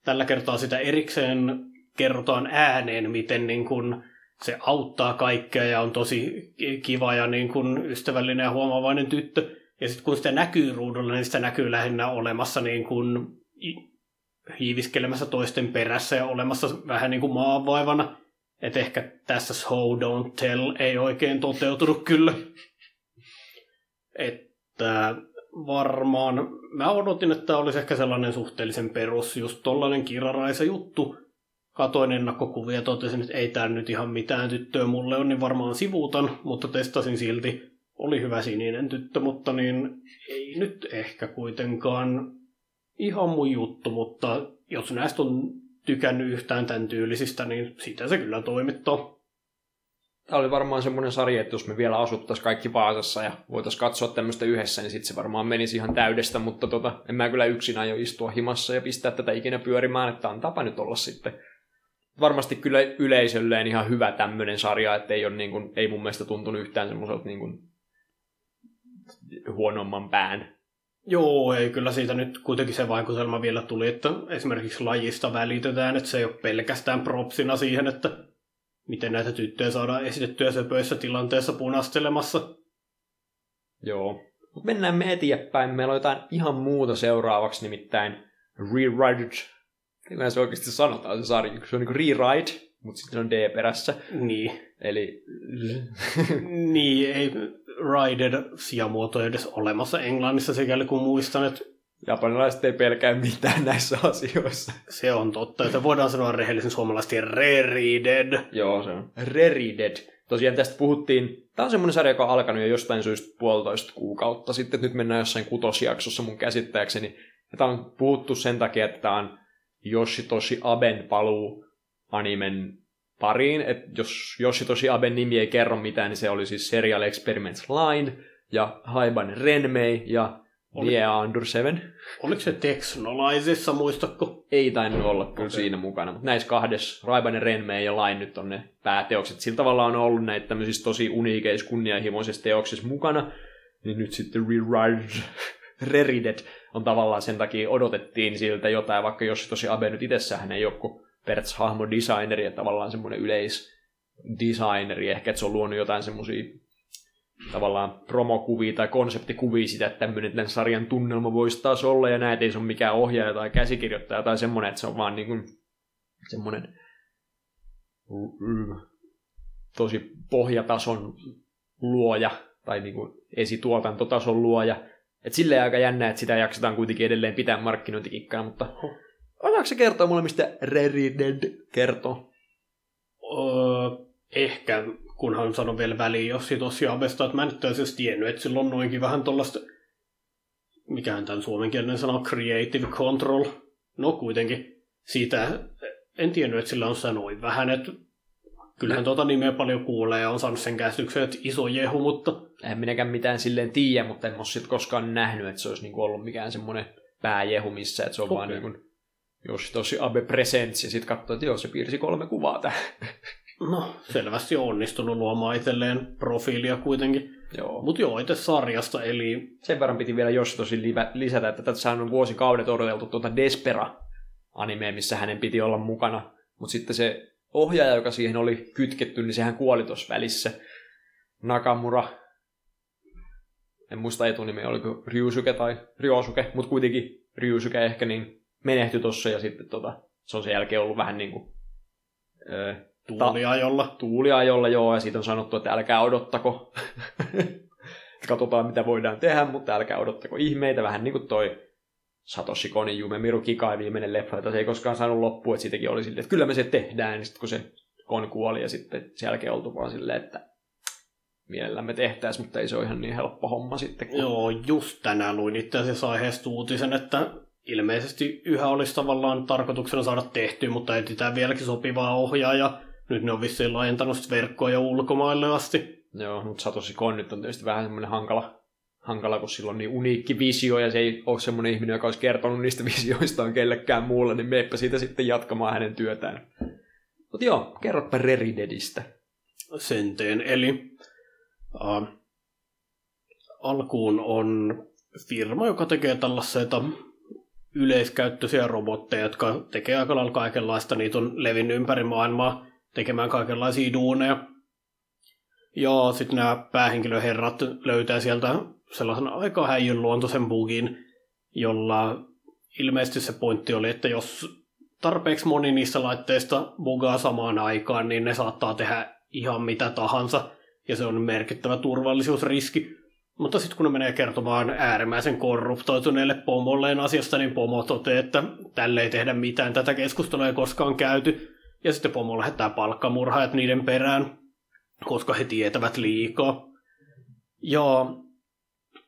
tällä kertaa sitä erikseen kerrotaan ääneen, miten niin kun se auttaa kaikkea ja on tosi kiva ja niin kun ystävällinen ja huomaavainen tyttö. Ja sitten kun sitä näkyy ruudulla, niin sitä näkyy lähinnä olemassa niin kun hiiviskelemässä toisten perässä ja olemassa vähän niin kuin maanvaivana. Että ehkä tässä Show Don't Tell ei oikein toteutunut kyllä. Että varmaan, mä odotin, että olisi ehkä sellainen suhteellisen perus, just tollainen kiraraisa juttu. katoin ennakkokuvia ja totesin, että ei tämä nyt ihan mitään tyttöä mulle on, niin varmaan sivuutan, mutta testasin silti. Oli hyvä sininen tyttö, mutta niin ei nyt ehkä kuitenkaan ihan mun juttu, mutta jos näistä on tykännyt yhtään tämän tyylisistä, niin sitä se kyllä toimittaa. Tämä oli varmaan semmoinen sarja, että jos me vielä asuttaisiin kaikki Vaasassa ja voitaisiin katsoa tämmöistä yhdessä, niin sitten se varmaan menisi ihan täydestä, mutta tota, en mä kyllä yksin aio istua himassa ja pistää tätä ikinä pyörimään, että on tapa nyt olla sitten. Varmasti kyllä yleisölleen ihan hyvä tämmöinen sarja, että ei, ole niin kuin, ei mun mielestä tuntunut yhtään semmoiselta niin kuin huonomman pään Joo, ei kyllä siitä nyt kuitenkin se vaikutelma vielä tuli, että esimerkiksi lajista välitetään, että se ei ole pelkästään propsina siihen, että miten näitä tyttöjä saadaan esitettyä söpöissä tilanteessa punastelemassa. Joo. Mutta mennään me eteenpäin. Meillä on jotain ihan muuta seuraavaksi, nimittäin Rewrite. Kyllä se oikeasti sanotaan se sarja. Se on niin rewrite, mutta sitten on D perässä. Niin. Eli... (laughs) niin, ei Rided sijamuoto edes olemassa englannissa, sikäli kun muistan, että Japanilaiset ei pelkää mitään näissä asioissa. Se on totta, että voidaan sanoa rehellisen suomalaisesti rerided. Joo, se on. Rerided. Tosiaan tästä puhuttiin, tämä on semmoinen sarja, joka on alkanut jo jostain syystä puolitoista kuukautta sitten, nyt mennään jossain kutosjaksossa mun käsittääkseni. Ja tämä on puhuttu sen takia, että tämä on Yoshitoshi Aben paluu animen pariin, että jos Yoshitoshi Aben nimi ei kerro mitään, niin se oli siis Serial Experiments Line ja Haiban Renmei ja oli, Under Seven. Oliko se Texnolaisissa, muistatko? Ei tainnut olla kyllä okay. siinä mukana, mutta näissä kahdessa, Raiban Renmei ja Line nyt on ne pääteokset. Sillä tavalla on ollut näitä tämmöisissä tosi uniikeissa, kunnianhimoisissa teoksissa mukana, niin nyt sitten Rewrite Rerided on tavallaan sen takia odotettiin siltä jotain, vaikka jos tosi Abe nyt itsessään ei kuin Perts hahmo designeri ja tavallaan semmoinen yleis designeri, ehkä että se on luonut jotain semmoisia tavallaan promokuvia tai konseptikuvia sitä, että tämmöinen tämän sarjan tunnelma voisi taas olla, ja näet ei se ole mikään ohjaaja tai käsikirjoittaja tai semmoinen, että se on vaan niin kuin semmoinen tosi pohjatason luoja tai niin kuin esituotantotason luoja. Et silleen aika jännä, että sitä jaksetaan kuitenkin edelleen pitää markkinointikikkaa, mutta osaako se kertoa mulle, mistä Rerided kertoo? Öö, ehkä kunhan sanon vielä väliin Jossi tosiaan Avesta, että mä nyt tiennyt, että sillä on noinkin vähän tuollaista, mikähän tämän suomenkielinen sana, creative control. No kuitenkin, siitä en tiennyt, että sillä on sanoin vähän, että kyllähän tuota nimeä paljon kuulee ja on saanut sen käsityksen, että iso jehu, mutta... En minäkään mitään silleen tiedä, mutta en ole sit koskaan nähnyt, että se olisi niinku ollut mikään semmoinen pääjehu missä, että se on okay. vaan niin kuin, jos tosi Abe Presents ja sitten katsoo, että joo, se piirsi kolme kuvaa tähän. (laughs) No, selvästi on onnistunut luomaan itselleen profiilia kuitenkin. Joo. Mutta joo, itse sarjasta, eli... Sen verran piti vielä jos tosi lisätä, että tässä on vuosikaudet odoteltu tuota despera anime missä hänen piti olla mukana. Mutta sitten se ohjaaja, joka siihen oli kytketty, niin sehän kuoli tuossa välissä. Nakamura. En muista etunimeä, oliko Ryusuke tai Ryosuke, mutta kuitenkin Ryusuke ehkä niin menehtyi tuossa ja sitten tota, se on sen jälkeen ollut vähän niin kuin, öö, Tuuliajolla. Tuuliajolla, joo, ja siitä on sanottu, että älkää odottako. (laughs) Katsotaan, mitä voidaan tehdä, mutta älkää odottako ihmeitä. Vähän niin kuin toi Satoshi Konin Jume Miru Kikai viimeinen leffa, jota se ei koskaan saanut loppua, että siitäkin oli silleen, että kyllä me se tehdään, niin sitten kun se Kon kuoli ja sitten sen jälkeen oltu vaan silleen, että mielellämme tehtäisiin, mutta ei se ole ihan niin helppo homma sitten. Kun... Joo, just tänään luin itse asiassa aiheesta uutisen, että ilmeisesti yhä olisi tavallaan tarkoituksena saada tehtyä, mutta etsitään vieläkin sopivaa ohjaajaa nyt ne on vissiin laajentanut verkkoja ulkomaille asti. Joo, mutta Satoshi Kon nyt on tietysti vähän semmoinen hankala, hankala, kun sillä on niin uniikki visio ja se ei ole semmoinen ihminen, joka olisi kertonut niistä (laughs) visioistaan kellekään muulle, niin meepä siitä sitten jatkamaan hänen työtään. Mutta joo, kerropa Reridedistä. Sen teen, eli uh, alkuun on firma, joka tekee tällaisia yleiskäyttöisiä robotteja, jotka tekee aika lailla kaikenlaista. Niitä on levinnyt ympäri maailmaa tekemään kaikenlaisia duuneja. Ja sitten nämä päähenkilöherrat löytää sieltä sellaisen aika häijyn luontoisen bugin, jolla ilmeisesti se pointti oli, että jos tarpeeksi moni niistä laitteista bugaa samaan aikaan, niin ne saattaa tehdä ihan mitä tahansa, ja se on merkittävä turvallisuusriski. Mutta sitten kun ne menee kertomaan äärimmäisen korruptoituneelle pomolleen asiasta, niin pomo toteaa, että tälle ei tehdä mitään, tätä keskustelua ei koskaan käyty, Ja sitten pomo lähettää palkkamurhaajat niiden perään, koska he tietävät liikaa. Ja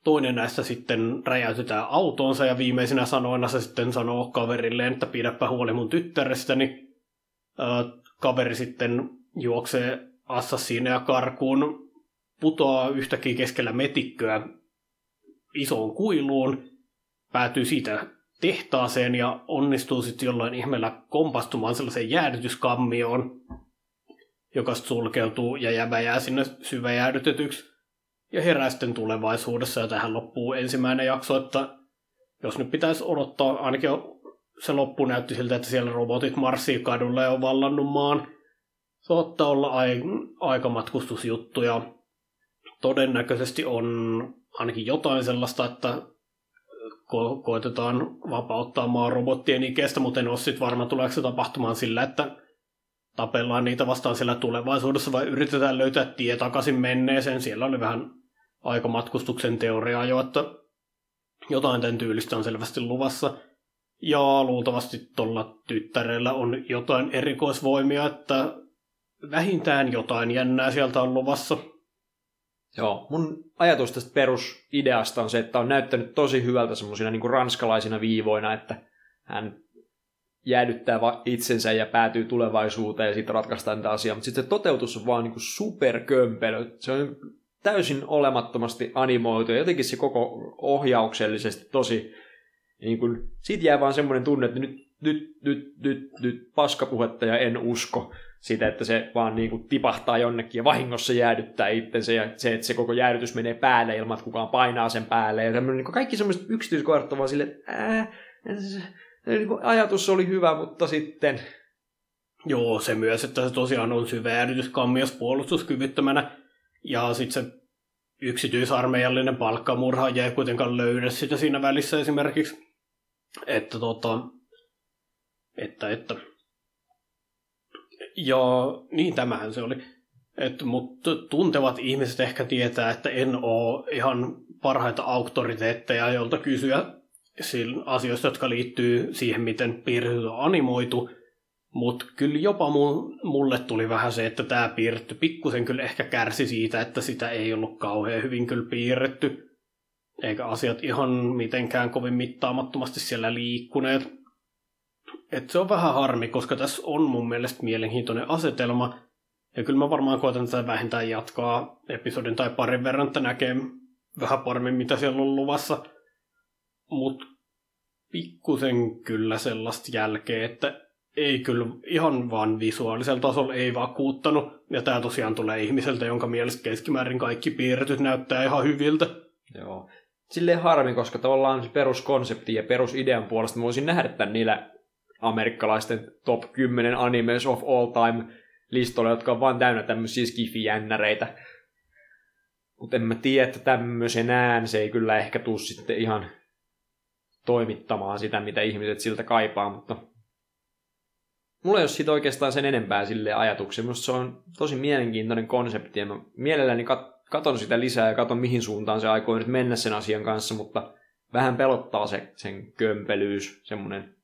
toinen näistä sitten räjäytetään autoonsa ja viimeisenä sanoina se sitten sanoo kaverilleen, että pidäpä huoli mun tyttärestäni. kaveri sitten juoksee assassiineja karkuun, putoaa yhtäkkiä keskellä metikköä isoon kuiluun, päätyy siitä tehtaaseen ja onnistuu sitten jollain ihmeellä kompastumaan sellaiseen jäädytyskammioon, joka sulkeutuu ja jäbä jää sinne syväjäädytetyksi ja herää sitten tulevaisuudessa. Ja tähän loppuu ensimmäinen jakso, että jos nyt pitäisi odottaa, ainakin se loppu näytti siltä, että siellä robotit marssii kadulle ja on vallannut maan. Saattaa olla ai- aikamatkustusjuttu ja todennäköisesti on ainakin jotain sellaista, että ko- koetetaan vapauttaa maan robottien ikästä, mutta en ole sitten varma, tuleeko se tapahtumaan sillä, että tapellaan niitä vastaan siellä tulevaisuudessa vai yritetään löytää tie takaisin menneeseen. Siellä oli vähän aikamatkustuksen teoriaa jo, että jotain tämän tyylistä on selvästi luvassa. Ja luultavasti tuolla tyttärellä on jotain erikoisvoimia, että vähintään jotain jännää sieltä on luvassa. Joo, mun ajatus tästä perusideasta on se, että on näyttänyt tosi hyvältä semmoisina niin ranskalaisina viivoina, että hän jäädyttää itsensä ja päätyy tulevaisuuteen ja sitten ratkaistaan tätä asiaa. Mutta sitten se toteutus on vaan niin superkömpelö. Se on täysin olemattomasti animoitu ja jotenkin se koko ohjauksellisesti tosi, niin kuin, siitä jää vaan semmoinen tunne, että nyt, nyt, nyt, nyt, nyt paskapuhetta ja en usko sitä, että se vaan niin kuin tipahtaa jonnekin ja vahingossa jäädyttää itsensä ja se, että se koko jäädytys menee päälle ilman, että kukaan painaa sen päälle ja niin kuin kaikki semmoiset yksityiskohdat on vaan sille, että ää, se, niin kuin ajatus oli hyvä, mutta sitten... Joo, se myös, että se tosiaan on syvä jäädytys kammios puolustuskyvyttömänä ja sitten se yksityisarmeijallinen palkkamurha ei kuitenkaan löydä sitä siinä välissä esimerkiksi. Että tota, että, että. Ja niin tämähän se oli. Mutta tuntevat ihmiset ehkä tietää, että en ole ihan parhaita auktoriteetteja, joilta kysyä asioista, jotka liittyy siihen, miten piirretyt on animoitu – mutta kyllä jopa mulle tuli vähän se, että tämä piirretty pikkusen kyllä ehkä kärsi siitä, että sitä ei ollut kauhean hyvin kyllä piirretty. Eikä asiat ihan mitenkään kovin mittaamattomasti siellä liikkuneet. Et se on vähän harmi, koska tässä on mun mielestä mielenkiintoinen asetelma. Ja kyllä mä varmaan koitan tätä vähintään jatkaa episodin tai parin verran, että näkee vähän paremmin, mitä siellä on luvassa. Mutta pikkusen kyllä sellaista jälkeä, että ei kyllä ihan vaan visuaalisella tasolla ei vakuuttanut. Ja tämä tosiaan tulee ihmiseltä, jonka mielestä keskimäärin kaikki piirretyt näyttää ihan hyviltä. Joo. Silleen harmi, koska tavallaan se peruskonsepti ja perusidean puolesta mä voisin nähdä tämän niillä amerikkalaisten top 10 animes of all time listoilla, jotka on vaan täynnä tämmöisiä skifijännäreitä. Mutta en mä tiedä, että tämmöisenään se ei kyllä ehkä tuu sitten ihan toimittamaan sitä, mitä ihmiset siltä kaipaa, mutta mulla ei ole siitä oikeastaan sen enempää sille ajatuksia. Minusta se on tosi mielenkiintoinen konsepti ja mä mielelläni kat- katon sitä lisää ja katon mihin suuntaan se aikoo nyt mennä sen asian kanssa, mutta vähän pelottaa se, sen kömpelyys, semmoinen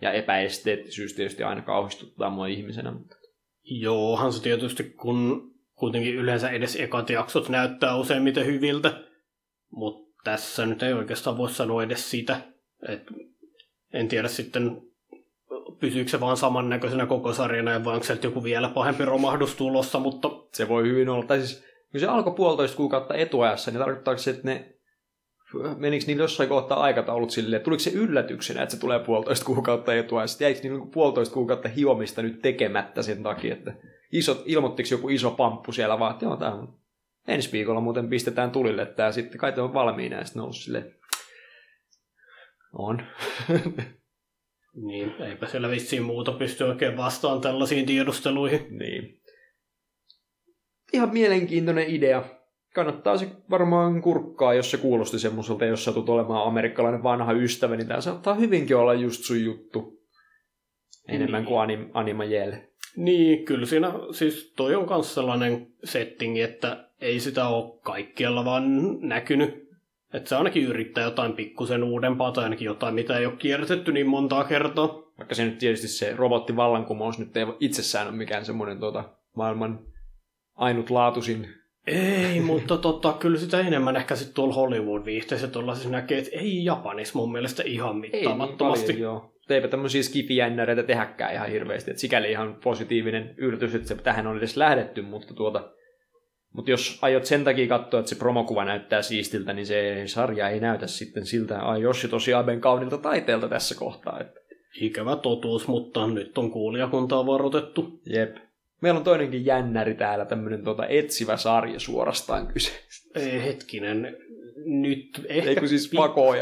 ja epäesteettisyys tietysti aina kauhistuttaa mua ihmisenä. Mutta... Joohan se tietysti, kun kuitenkin yleensä edes ekat jaksot näyttää useimmiten hyviltä, mutta tässä nyt ei oikeastaan voi sanoa edes sitä. Et en tiedä sitten, pysyykö se vaan samannäköisenä koko sarjana vai onko sieltä joku vielä pahempi romahdus tulossa, mutta... Se voi hyvin olla. Tai siis, kun se alkoi puolitoista kuukautta etuajassa, niin tarkoittaako se, että ne menikö niillä jossain kohtaa aikataulut silleen, tuliko se yllätyksenä, että se tulee puolitoista kuukautta etuajassa, jäikö niillä niinku puolitoista kuukautta hiomista nyt tekemättä sen takia, että iso, ilmoittiko joku iso pamppu siellä vaan, että joo, tämä on ensi viikolla muuten pistetään tulille, että tämä sitten kai on valmiina, ja sitten on silleen, on. (laughs) Niin, eipä siellä vissiin muuta pysty oikein vastaan tällaisiin tiedusteluihin. Niin. Ihan mielenkiintoinen idea. Kannattaa se varmaan kurkkaa, jos se kuulosti semmoiselta, jos satut olemaan amerikkalainen vanha ystävä, niin tämä saattaa hyvinkin olla just sun juttu. Enemmän niin. kuin anim, Anima Jelle. Niin, kyllä siinä, siis toi on myös sellainen settingi, että ei sitä ole kaikkialla vaan näkynyt. Että se ainakin yrittää jotain pikkusen uudempaa tai ainakin jotain, mitä ei ole kierrätetty niin montaa kertaa. Vaikka se nyt tietysti se robottivallankumous nyt ei itsessään ole mikään semmoinen tota, maailman ainutlaatuisin ei, mutta tota, kyllä sitä enemmän ehkä sitten tuolla Hollywood-viihteessä tuollaisessa näkee, että ei Japanissa mun mielestä ihan mittaamattomasti. Ei niin paljon, joo. Eipä tämmöisiä skifijännäreitä tehäkään ihan hirveästi. Et sikäli ihan positiivinen yllätys, että se tähän on edes lähdetty, mutta tuota, mutta jos aiot sen takia katsoa, että se promokuva näyttää siistiltä, niin se sarja ei näytä sitten siltä ai Yoshi tosi Aben kaunilta taiteelta tässä kohtaa. Että. Ikävä totuus, mutta nyt on kuulijakuntaa varoitettu. Jep. Meillä on toinenkin jännäri täällä, tämmöinen tuota etsivä sarja suorastaan kyseessä. Ei, hetkinen, nyt ehkä... Eikö siis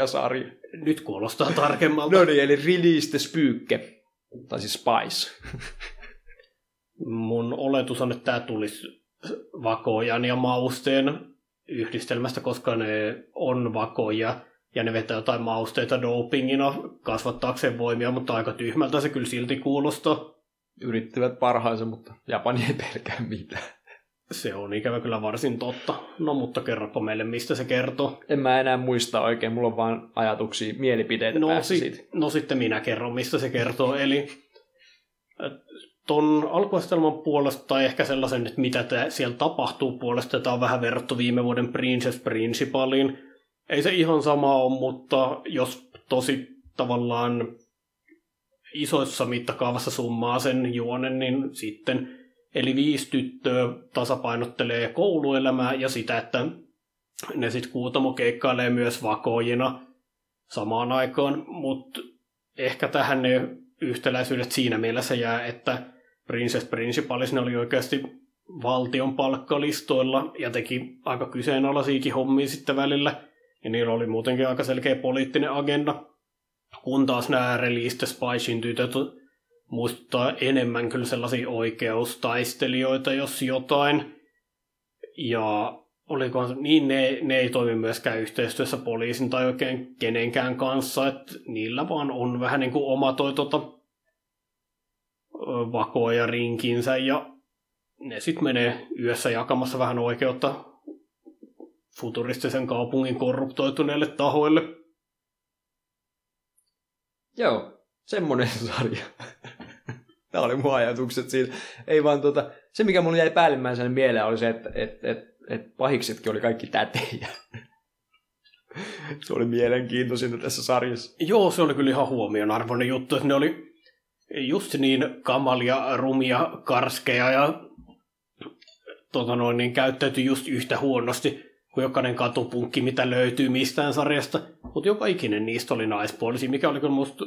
sarja? Nyt kuulostaa tarkemmalta. no niin, eli Release the Spyykke. Tai siis Spice. Mun oletus on, että tämä tulisi vakojan ja mausteen yhdistelmästä, koska ne on vakoja ja ne vetää jotain mausteita dopingina kasvattaakseen voimia, mutta aika tyhmältä se kyllä silti kuulostaa yrittivät parhaansa, mutta Japani ei pelkää mitään. Se on ikävä kyllä varsin totta. No mutta kerropa meille, mistä se kertoo. En mä enää muista oikein, mulla on vaan ajatuksia, mielipiteitä no, si- No sitten minä kerron, mistä se kertoo. Eli ton alkuastelman puolesta, tai ehkä sellaisen, että mitä tää siellä tapahtuu puolesta, tämä on vähän verrattu viime vuoden Princess Principaliin. Ei se ihan sama ole, mutta jos tosi tavallaan isoissa mittakaavassa summaa sen juonen, niin sitten eli viisi tyttöä tasapainottelee kouluelämää ja sitä, että ne sitten kuutamo keikkailee myös vakoojina samaan aikaan, mutta ehkä tähän ne yhtäläisyydet siinä mielessä jää, että Princess Principalis oli oikeasti valtion palkkalistoilla ja teki aika kyseenalaisiakin hommia sitten välillä. Ja niillä oli muutenkin aika selkeä poliittinen agenda kun taas nämä Release Spicein tytöt muistuttaa enemmän kyllä sellaisia oikeustaistelijoita, jos jotain. Ja oliko niin, ne, ne ei toimi myöskään yhteistyössä poliisin tai oikein kenenkään kanssa, että niillä vaan on vähän niin kuin oma toi tota, vakoja rinkinsä ja ne sitten menee yössä jakamassa vähän oikeutta futuristisen kaupungin korruptoituneille tahoille. Joo, semmonen (laughs) sarja. Tämä oli mun ajatukset siitä. Ei vaan tota, se mikä mulle jäi päällimmäisenä mieleen oli se, että et, et, et pahiksetkin oli kaikki tätejä. se oli mielenkiintoisinta tässä sarjassa. Joo, se oli kyllä ihan huomionarvoinen juttu, että ne oli just niin kamalia, rumia, karskeja ja tota noin, niin käyttäytyi just yhtä huonosti kuin jokainen katupunkki, mitä löytyy mistään sarjasta. Mutta joka ikinen niistä oli naispuolisia, mikä oli kyllä musta,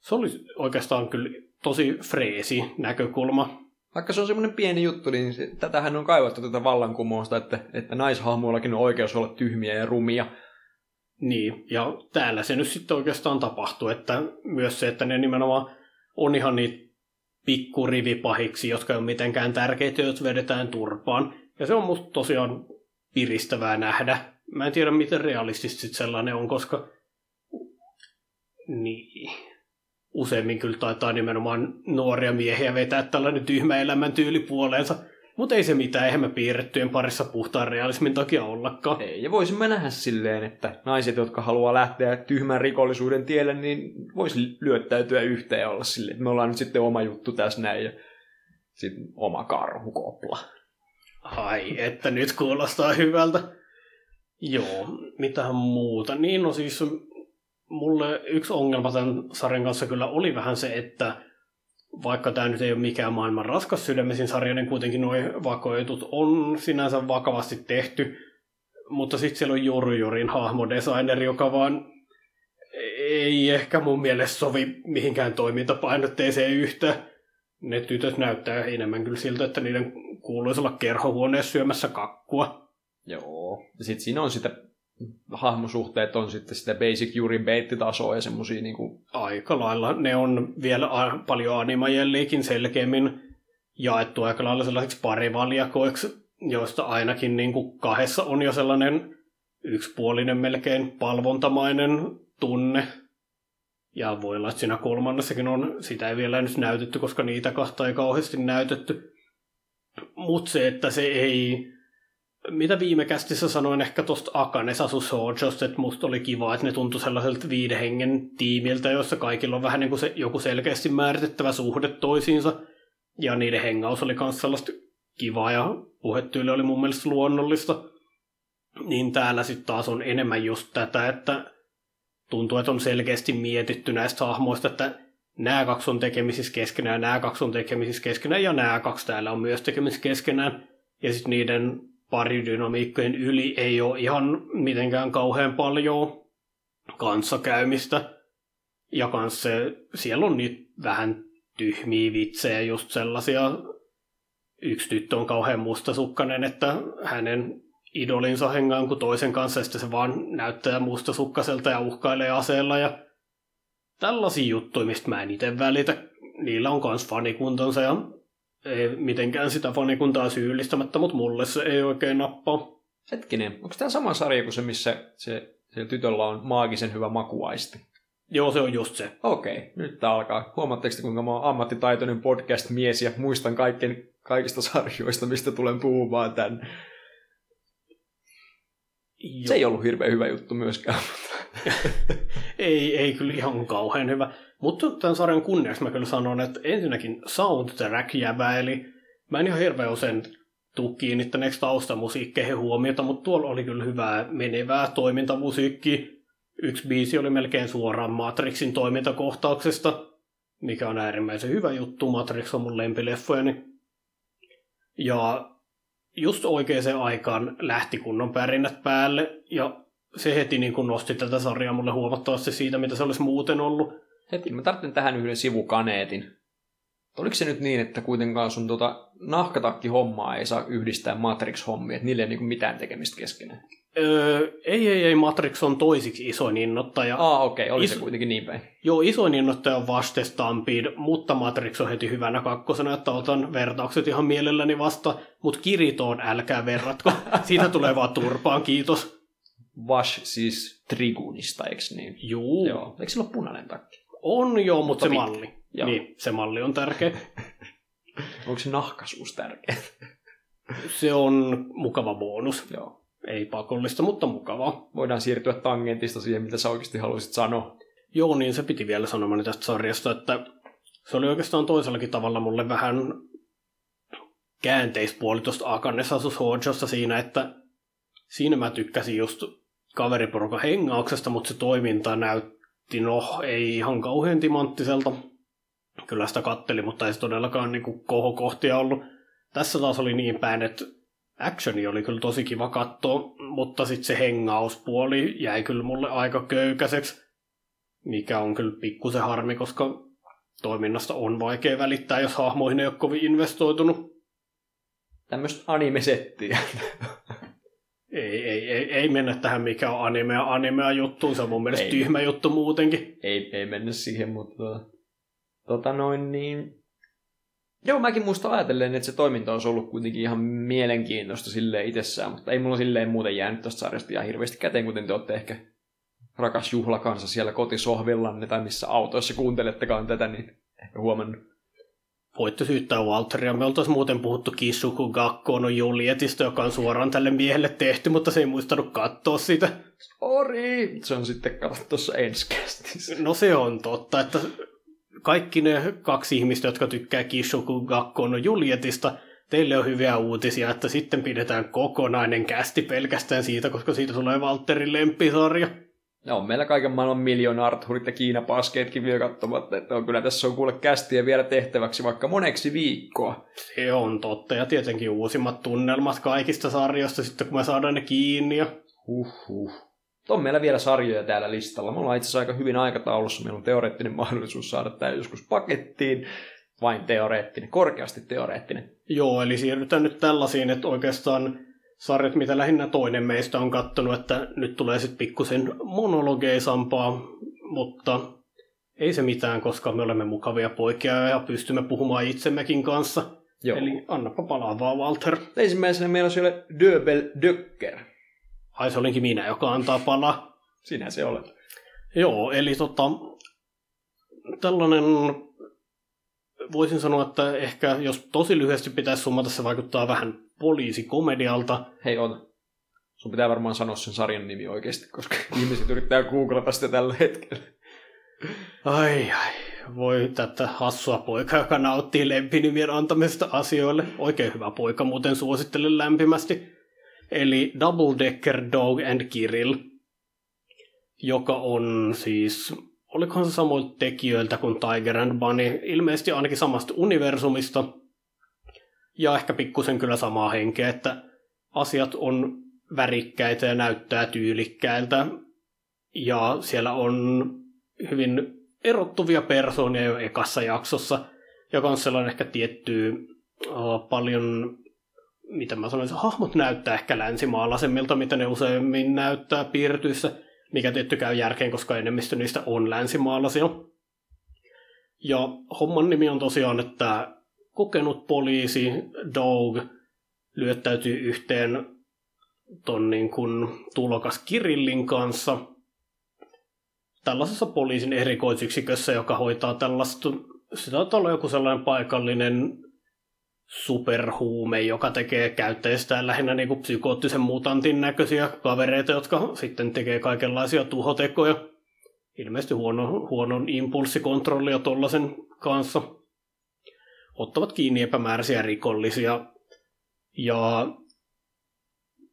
se oli oikeastaan kyllä tosi freesi näkökulma. Vaikka se on semmoinen pieni juttu, niin tätähän on kaivattu tätä vallankumousta, että, että naishahmoillakin on oikeus olla tyhmiä ja rumia. Niin, ja täällä se nyt sitten oikeastaan tapahtuu, että myös se, että ne nimenomaan on ihan niitä pikkurivipahiksi, jotka ei ole mitenkään tärkeitä, jos vedetään turpaan. Ja se on musta tosiaan piristävää nähdä. Mä en tiedä, miten realistisesti sellainen on, koska niin. useimmin kyllä taitaa nimenomaan nuoria miehiä vetää tällainen tyhmä elämäntyyli puoleensa. Mutta ei se mitään, eihän me piirrettyjen parissa puhtaan realismin takia ollakaan. Ei, ja voisimme nähdä silleen, että naiset, jotka haluaa lähteä tyhmän rikollisuuden tielle, niin voisi lyöttäytyä yhteen ja olla silleen, että me ollaan nyt sitten oma juttu tässä näin ja sitten oma karhukopla. Ai, että nyt kuulostaa hyvältä. Joo, mitähän muuta. Niin no siis mulle yksi ongelma tämän sarjan kanssa kyllä oli vähän se, että vaikka tämä nyt ei ole mikään maailman raskas sydämisin sarja, niin kuitenkin nuo vakoitut on sinänsä vakavasti tehty. Mutta sitten siellä on Juru Jurin hahmodesigneri, joka vaan ei ehkä mun mielestä sovi mihinkään toimintapainotteeseen yhtä. Ne tytöt näyttää enemmän kyllä siltä, että niiden kuuluisi olla kerhohuoneessa syömässä kakkua. Joo. Ja sitten siinä on sitä hahmosuhteet on sitten sitä basic Juri Beitti-tasoa ja semmosia niinku... Aika lailla. Ne on vielä a- paljon animajelliikin selkeämmin jaettu aika lailla sellaisiksi parivaljakoiksi, joista ainakin niinku kahdessa on jo sellainen yksipuolinen melkein palvontamainen tunne. Ja voi olla, että siinä kolmannessakin on, sitä ei vielä nyt näytetty, koska niitä kahta ei kauheasti näytetty. Mutta se, että se ei mitä viime kästissä sanoin ehkä tuosta Akane Sasusojosta, että musta oli kiva, että ne tuntui sellaiselta viiden hengen tiimiltä, jossa kaikilla on vähän niin kuin se, joku selkeästi määritettävä suhde toisiinsa. Ja niiden hengaus oli myös sellaista kivaa ja puhetyyli oli mun mielestä luonnollista. Niin täällä sitten taas on enemmän just tätä, että tuntuu, että on selkeästi mietitty näistä hahmoista, että nämä kaksi on tekemisissä keskenään, nämä kaksi on tekemisissä keskenään ja nämä kaksi täällä on myös tekemisissä keskenään. Ja sitten niiden paridynamiikkojen yli ei ole ihan mitenkään kauhean paljon kanssakäymistä. Ja kans se, siellä on niitä vähän tyhmiä vitsejä, just sellaisia. Yksi tyttö on kauhean mustasukkainen, että hänen idolinsa hengaan kuin toisen kanssa, ja sitten se vaan näyttää mustasukkaiselta ja uhkailee aseella ja tällaisia juttuja, mistä mä en itse välitä. Niillä on myös fanikuntansa ja ei mitenkään sitä fanikuntaa syyllistämättä, mutta mulle se ei oikein nappaa. Hetkinen, onko tämä sama sarja kuin se, missä se, se tytöllä on maagisen hyvä makuaisti? Joo, se on just se. Okei, okay, nyt tämä alkaa. Huomaatteko kuinka mä oon ammattitaitoinen podcast-mies ja muistan kaiken, kaikista sarjoista, mistä tulen puhumaan tämän. Joo. Se ei ollut hirveän hyvä juttu myöskään. (laughs) ei, ei kyllä ihan kauhean hyvä. Mutta tämän sarjan kunniaksi mä kyllä sanon, että ensinnäkin soundtrack jäbä, eli mä en ihan hirveän usein tuu kiinnittäneeksi taustamusiikkeihin huomiota, mutta tuolla oli kyllä hyvää menevää toimintamusiikki. Yksi biisi oli melkein suoraan Matrixin toimintakohtauksesta, mikä on äärimmäisen hyvä juttu. Matrix on mun lempileffojani. Ja just oikeaan aikaan lähti kunnon pärinät päälle, ja se heti niin kuin nosti tätä sarjaa mulle huomattavasti siitä, mitä se olisi muuten ollut. Heti, mä tarvitsen tähän yhden sivukaneetin. Oliko se nyt niin, että kuitenkaan sun tota nahkatakki hommaa ei saa yhdistää Matrix-hommia, että niille ei niin mitään tekemistä keskenään? Öö, ei, ei, ei, Matrix on toisiksi isoin innoittaja. Ah, okei, okay. oli Iso... se kuitenkin niin päin. Joo, isoin innoittaja on vaste Stampede, mutta Matrix on heti hyvänä kakkosena, että otan vertaukset ihan mielelläni vasta, mutta Kiritoon älkää verratko. (laughs) Siitä tulee vaan turpaan, kiitos. Vash siis Trigunista, eikö niin? Juu. Joo. Eikö sillä ole punainen takki? On joo, mutta, mutta se pitkä. malli. Joo. Niin, se malli on tärkeä. (laughs) Onko se nahkasuus tärkeä? se on mukava bonus. Joo. Ei pakollista, mutta mukavaa. Voidaan siirtyä tangentista siihen, mitä sä oikeasti haluaisit sanoa. Joo, niin se piti vielä sanomani tästä sarjasta, että se oli oikeastaan toisellakin tavalla mulle vähän käänteispuoli tuosta Akane Sasus Hojosta siinä, että siinä mä tykkäsin just kaveriporukan hengauksesta, mutta se toiminta näytti, no ei ihan kauhean timanttiselta. Kyllä sitä katteli, mutta ei se todellakaan niin kohokohtia ollut. Tässä taas oli niin päin, että actioni oli kyllä tosi kiva katsoa, mutta sitten se hengauspuoli jäi kyllä mulle aika köykäiseksi, mikä on kyllä pikkusen harmi, koska toiminnasta on vaikea välittää, jos hahmoihin ei ole kovin investoitunut. Tämmöistä anime-settiä. (laughs) ei, ei, ei, ei mennä tähän mikä on animea, animea juttuun, se on mun mielestä ei, tyhmä juttu muutenkin. Ei, ei mennä siihen, mutta tota noin niin, Joo, mäkin muista ajatellen, että se toiminta olisi ollut kuitenkin ihan mielenkiintoista sille itsessään, mutta ei mulla silleen muuten jäänyt tuosta sarjasta ihan hirveästi käteen, kuten te olette ehkä rakas juhlakansa siellä kotisohvillanne tai missä autoissa kuuntelettekaan tätä, niin ehkä huomannut. Voitte syyttää Walteria. Me oltaisiin muuten puhuttu Kissuku Gakkono Julietista, joka on suoraan tälle miehelle tehty, mutta se ei muistanut katsoa sitä. Sorry! Se on sitten katsottu tuossa ensi No se on totta, että kaikki ne kaksi ihmistä, jotka tykkää Kishoku Gakkono Julietista, teille on hyviä uutisia, että sitten pidetään kokonainen kästi pelkästään siitä, koska siitä tulee Walterin lempisarja. No, on meillä kaiken maailman miljoona Arthurit ja Kiina paskeetkin vielä katsomatta, että on kyllä tässä on kuule kästiä vielä tehtäväksi vaikka moneksi viikkoa. Se on totta, ja tietenkin uusimmat tunnelmat kaikista sarjoista sitten, kun me saadaan ne kiinni. Ja... Huhhuh on meillä vielä sarjoja täällä listalla. Me ollaan itse asiassa aika hyvin aikataulussa. Meillä on teoreettinen (laughs) mahdollisuus saada tämä joskus pakettiin. Vain teoreettinen, korkeasti teoreettinen. Joo, eli siirrytään nyt tällaisiin, että oikeastaan sarjat, mitä lähinnä toinen meistä on kattonut, että nyt tulee sitten pikkusen monologeisampaa, mutta ei se mitään, koska me olemme mukavia poikia ja pystymme puhumaan itsemmekin kanssa. Joo. Eli annapa palaa vaan, Walter. Ensimmäisenä meillä on siellä Döbel Döcker. Ai se olinkin minä, joka antaa palaa. Sinä se olet. Joo, eli tota, tällainen voisin sanoa, että ehkä jos tosi lyhyesti pitäisi summata, se vaikuttaa vähän poliisikomedialta. Hei, on. Sun pitää varmaan sanoa sen sarjan nimi oikeasti, koska (laughs) ihmiset yrittää googlata sitä tällä hetkellä. Ai ai, voi tätä hassua poikaa, joka nauttii lempinimien antamisesta asioille. Oikein hyvä poika, muuten suosittelen lämpimästi. Eli Double Decker Dog and Kirill, joka on siis, olikohan se samoilta tekijöiltä kuin Tiger and Bunny, ilmeisesti ainakin samasta universumista. Ja ehkä pikkusen kyllä samaa henkeä, että asiat on värikkäitä ja näyttää tyylikkäiltä. Ja siellä on hyvin erottuvia persoonia jo ekassa jaksossa, joka on sellainen ehkä tietty uh, paljon, mitä mä sanoisin, hahmot näyttää ehkä länsimaalaisemmilta, mitä ne useimmin näyttää piirtyissä, mikä tietty käy järkeen, koska enemmistö niistä on länsimaalaisia. Ja homman nimi on tosiaan, että kokenut poliisi, Dog, lyöttäytyy yhteen ton niin kuin tulokas Kirillin kanssa – tällaisessa poliisin erikoisyksikössä, joka hoitaa tällaista, taitaa olla joku sellainen paikallinen superhuume, joka tekee käyttäjistään lähinnä niin kuin psykoottisen mutantin näköisiä kavereita, jotka sitten tekee kaikenlaisia tuhotekoja. Ilmeisesti huono, huonon impulssikontrollia tuollaisen kanssa. Ottavat kiinni epämääräisiä rikollisia. Ja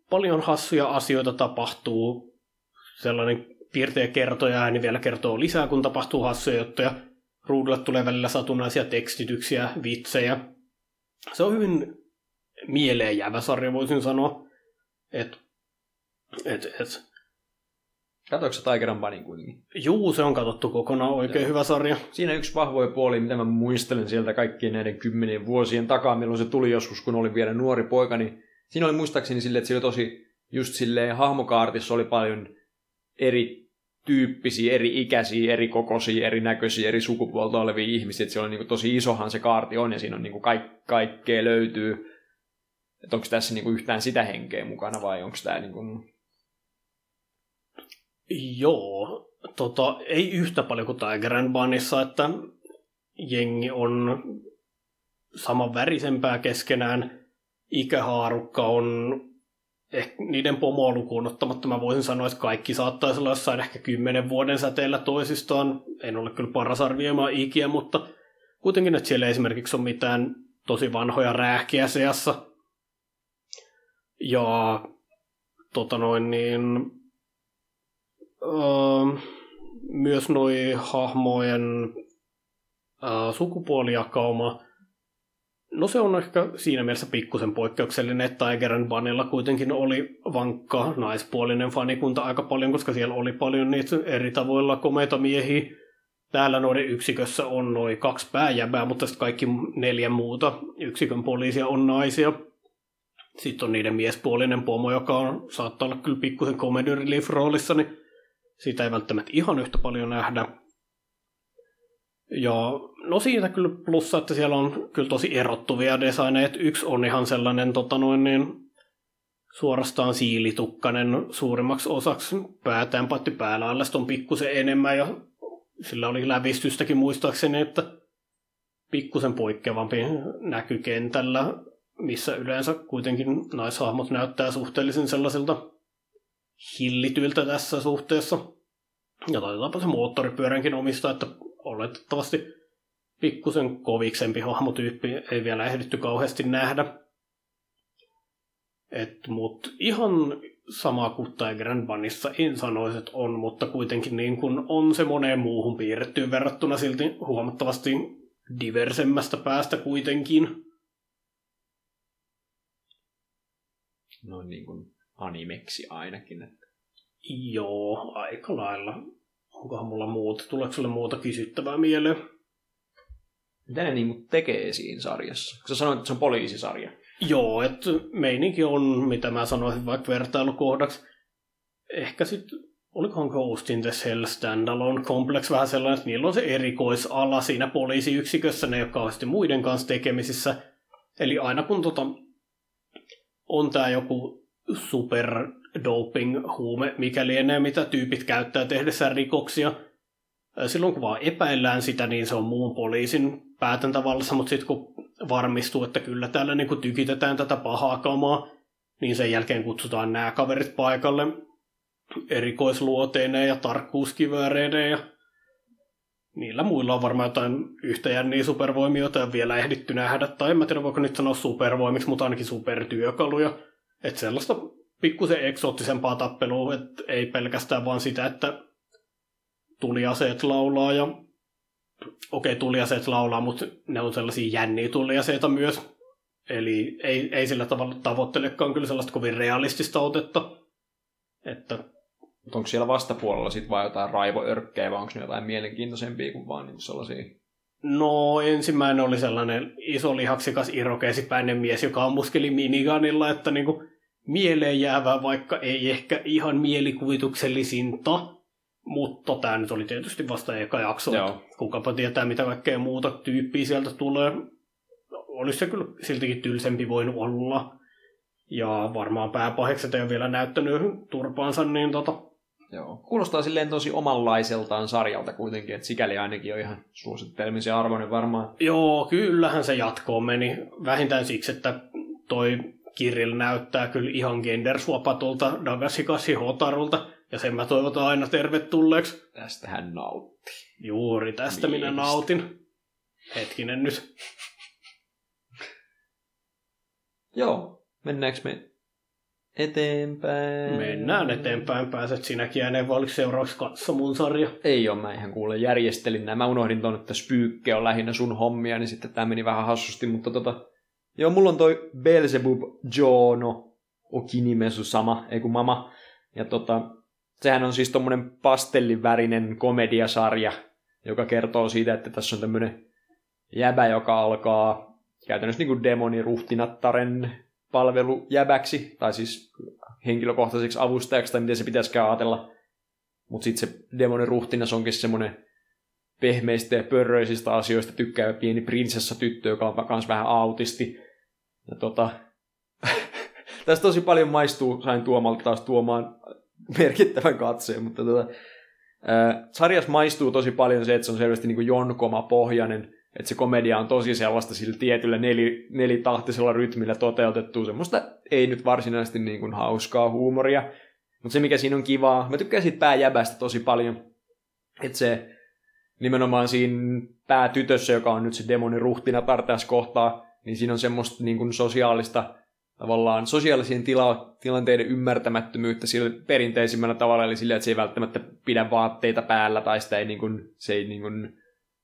paljon hassuja asioita tapahtuu. Sellainen piirtejä kertoja ääni vielä kertoo lisää, kun tapahtuu hassuja juttuja. Ruudulle tulee välillä satunnaisia tekstityksiä, vitsejä. Se on hyvin mieleen jäävä sarja, voisin sanoa. Et, et, et. Katsoitko sä Tiger Bunny kuitenkin? Juu, se on katsottu kokonaan oikein Joo. hyvä sarja. Siinä yksi vahvoja puoli, mitä mä muistelen sieltä kaikkien näiden kymmenien vuosien takaa, milloin se tuli joskus, kun oli vielä nuori poika, niin siinä oli muistaakseni silleen, että se oli tosi just silleen hahmokaartissa oli paljon eri tyyppisiä, eri ikäisiä, eri kokoisia, eri näköisiä, eri sukupuolta olevia ihmisiä. Että siellä on niin kuin tosi isohan se kaarti on ja siinä on niin kuin kaik- kaikkea löytyy. Että onko tässä niin kuin yhtään sitä henkeä mukana vai onko tämä niin kuin... Joo, tota, ei yhtä paljon kuin Tiger and Bunnyssa, että jengi on saman värisempää keskenään. Ikähaarukka on ehkä niiden pomoa lukuun ottamatta mä voisin sanoa, että kaikki saattaisi olla jossain ehkä kymmenen vuoden säteellä toisistaan. En ole kyllä paras arvioimaan ikiä, mutta kuitenkin, että siellä esimerkiksi on mitään tosi vanhoja räähkiä seassa. Ja tota noin niin, öö, myös noi hahmojen öö, sukupuolijakauma No se on ehkä siinä mielessä pikkusen poikkeuksellinen, että Tiger and Bunnylla kuitenkin oli vankka naispuolinen fanikunta aika paljon, koska siellä oli paljon niitä eri tavoilla komeita miehiä. Täällä noiden yksikössä on noin kaksi pääjäbää, mutta sitten kaikki neljä muuta yksikön poliisia on naisia. Sitten on niiden miespuolinen pomo, joka on, saattaa olla kyllä pikkusen comedy relief roolissa, niin sitä ei välttämättä ihan yhtä paljon nähdä. Ja no siitä kyllä plussa, että siellä on kyllä tosi erottuvia designeja. Yksi on ihan sellainen tota noin niin, suorastaan siilitukkanen suurimmaksi osaksi päätään, paitsi päällä on pikkusen enemmän ja sillä oli lävistystäkin muistaakseni, että pikkusen poikkeavampi näky kentällä, missä yleensä kuitenkin naishahmot näyttää suhteellisen sellaisilta hillityiltä tässä suhteessa. Ja taitetaanpa se moottoripyöränkin omista, että oletettavasti pikkusen koviksempi hahmotyyppi ei vielä ehditty kauheasti nähdä. Et, mut ihan sama kuin Tiger Bunnyssa en sanoisi, että on, mutta kuitenkin niin kuin on se moneen muuhun piirrettyyn verrattuna silti huomattavasti diversemmästä päästä kuitenkin. No niin kuin animeksi ainakin. Että... Joo, aika lailla. Onkohan mulla muuta? Tuleeko sulle muuta kysyttävää mieleen? Mitä ne niin tekee siinä sarjassa? Sä sanoit, että se on poliisisarja. Joo, että meininki on, mitä mä sanoisin vaikka vertailukohdaksi. Ehkä sitten, olikohan Ghost in the Cell Standalone Complex vähän sellainen, että niillä on se erikoisala siinä poliisiyksikössä, ne ei ole kauheasti muiden kanssa tekemisissä. Eli aina kun tota, on tämä joku super doping-huume, mikä lienee, mitä tyypit käyttää tehdessään rikoksia. Silloin kun vaan epäillään sitä, niin se on muun poliisin päätäntävallassa, mutta sitten kun varmistuu, että kyllä täällä niin kuin tykitetään tätä pahaa kamaa, niin sen jälkeen kutsutaan nämä kaverit paikalle erikoisluoteineen ja tarkkuuskivääreineen ja niillä muilla on varmaan jotain yhtä jänniä supervoimia, joita vielä ehditty nähdä, tai en mä tiedä voiko nyt sanoa supervoimiksi, mutta ainakin supertyökaluja. Että sellaista pikkusen eksoottisempaa tappelua, että ei pelkästään vaan sitä, että tuliaseet laulaa ja okei, okay, tuliaseet laulaa, mutta ne on sellaisia jänniä tuliaseita myös. Eli ei, ei sillä tavalla tavoittelekaan kyllä sellaista kovin realistista otetta. Että onko siellä vastapuolella sitten vaan jotain raivoörkkejä, vai onko ne jotain mielenkiintoisempia kuin vaan niin sellaisia? No ensimmäinen oli sellainen iso lihaksikas irokeesipäinen mies, joka ammuskeli miniganilla, että niinku mieleen jäävää, vaikka ei ehkä ihan mielikuvituksellisinta. Mutta tämä nyt oli tietysti vasta eka jakso, Joo. kukapa tietää mitä kaikkea muuta tyyppiä sieltä tulee. Olisi se kyllä siltikin tylsempi voinut olla. Ja varmaan pääpahekset ei ole vielä näyttänyt turpaansa, niin tota, Joo. Kuulostaa silleen tosi omanlaiseltaan sarjalta kuitenkin, että sikäli ainakin on ihan suosittelemisen arvoinen varmaan. Joo, kyllähän se jatkoon meni. Vähintään siksi, että toi Kirill näyttää kyllä ihan genderswapatulta Dagasikasi Hotarulta, ja sen mä toivotan aina tervetulleeksi. Tästä hän nautti. Juuri tästä Miehistä. minä nautin. Hetkinen nyt. Joo, mennäänkö me eteenpäin. Mennään eteenpäin. Pääset sinäkin ääneen, vai oliko seuraavaksi katso mun sarja? Ei ole, mä ihan kuule järjestelin nämä. Mä unohdin tuonne, että Spyykke on lähinnä sun hommia, niin sitten tämä meni vähän hassusti, mutta tota... Joo, mulla on toi Belzebub Jono Okinimesu sama, ei kun mama. Ja tota, sehän on siis tommonen pastellivärinen komediasarja, joka kertoo siitä, että tässä on tämmönen jäbä, joka alkaa käytännössä niin kuin demoniruhtinattaren palvelujäbäksi, tai siis henkilökohtaiseksi avustajaksi, tai miten se pitäisikään ajatella. Mutta sitten se demonin ruhtinas onkin semmoinen pehmeistä ja pörröisistä asioista tykkää pieni prinsessa tyttö, joka on myös vähän autisti. Ja tota, (laughs) tästä tosi paljon maistuu, sain Tuomalta taas tuomaan merkittävän katseen, mutta tota, äh, sarjas maistuu tosi paljon se, että se on selvästi niin jonkoma pohjainen että se komedia on tosi sellaista sillä tietyllä neli, nelitahtisella rytmillä toteutettu, semmoista ei nyt varsinaisesti niin kuin hauskaa huumoria, mutta se mikä siinä on kivaa, mä tykkään siitä pääjäbästä tosi paljon, että se nimenomaan siinä päätytössä, joka on nyt se demoni ruhtina tartaas kohtaa, niin siinä on semmoista niin kuin sosiaalista tavallaan sosiaalisiin tila- tilanteiden ymmärtämättömyyttä sillä perinteisimmällä tavalla, eli sillä, että se ei välttämättä pidä vaatteita päällä tai sitä ei, niin kuin, se ei niin kuin,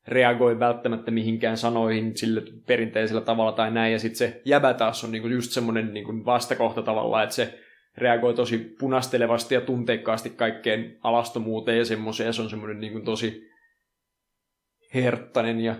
reagoi välttämättä mihinkään sanoihin sillä perinteisellä tavalla tai näin, ja sitten se jäbä taas on niinku just semmoinen niinku vastakohta tavallaan, että se reagoi tosi punastelevasti ja tunteikkaasti kaikkeen alastomuuteen ja semmoiseen, ja se on semmoinen niinku tosi herttainen ja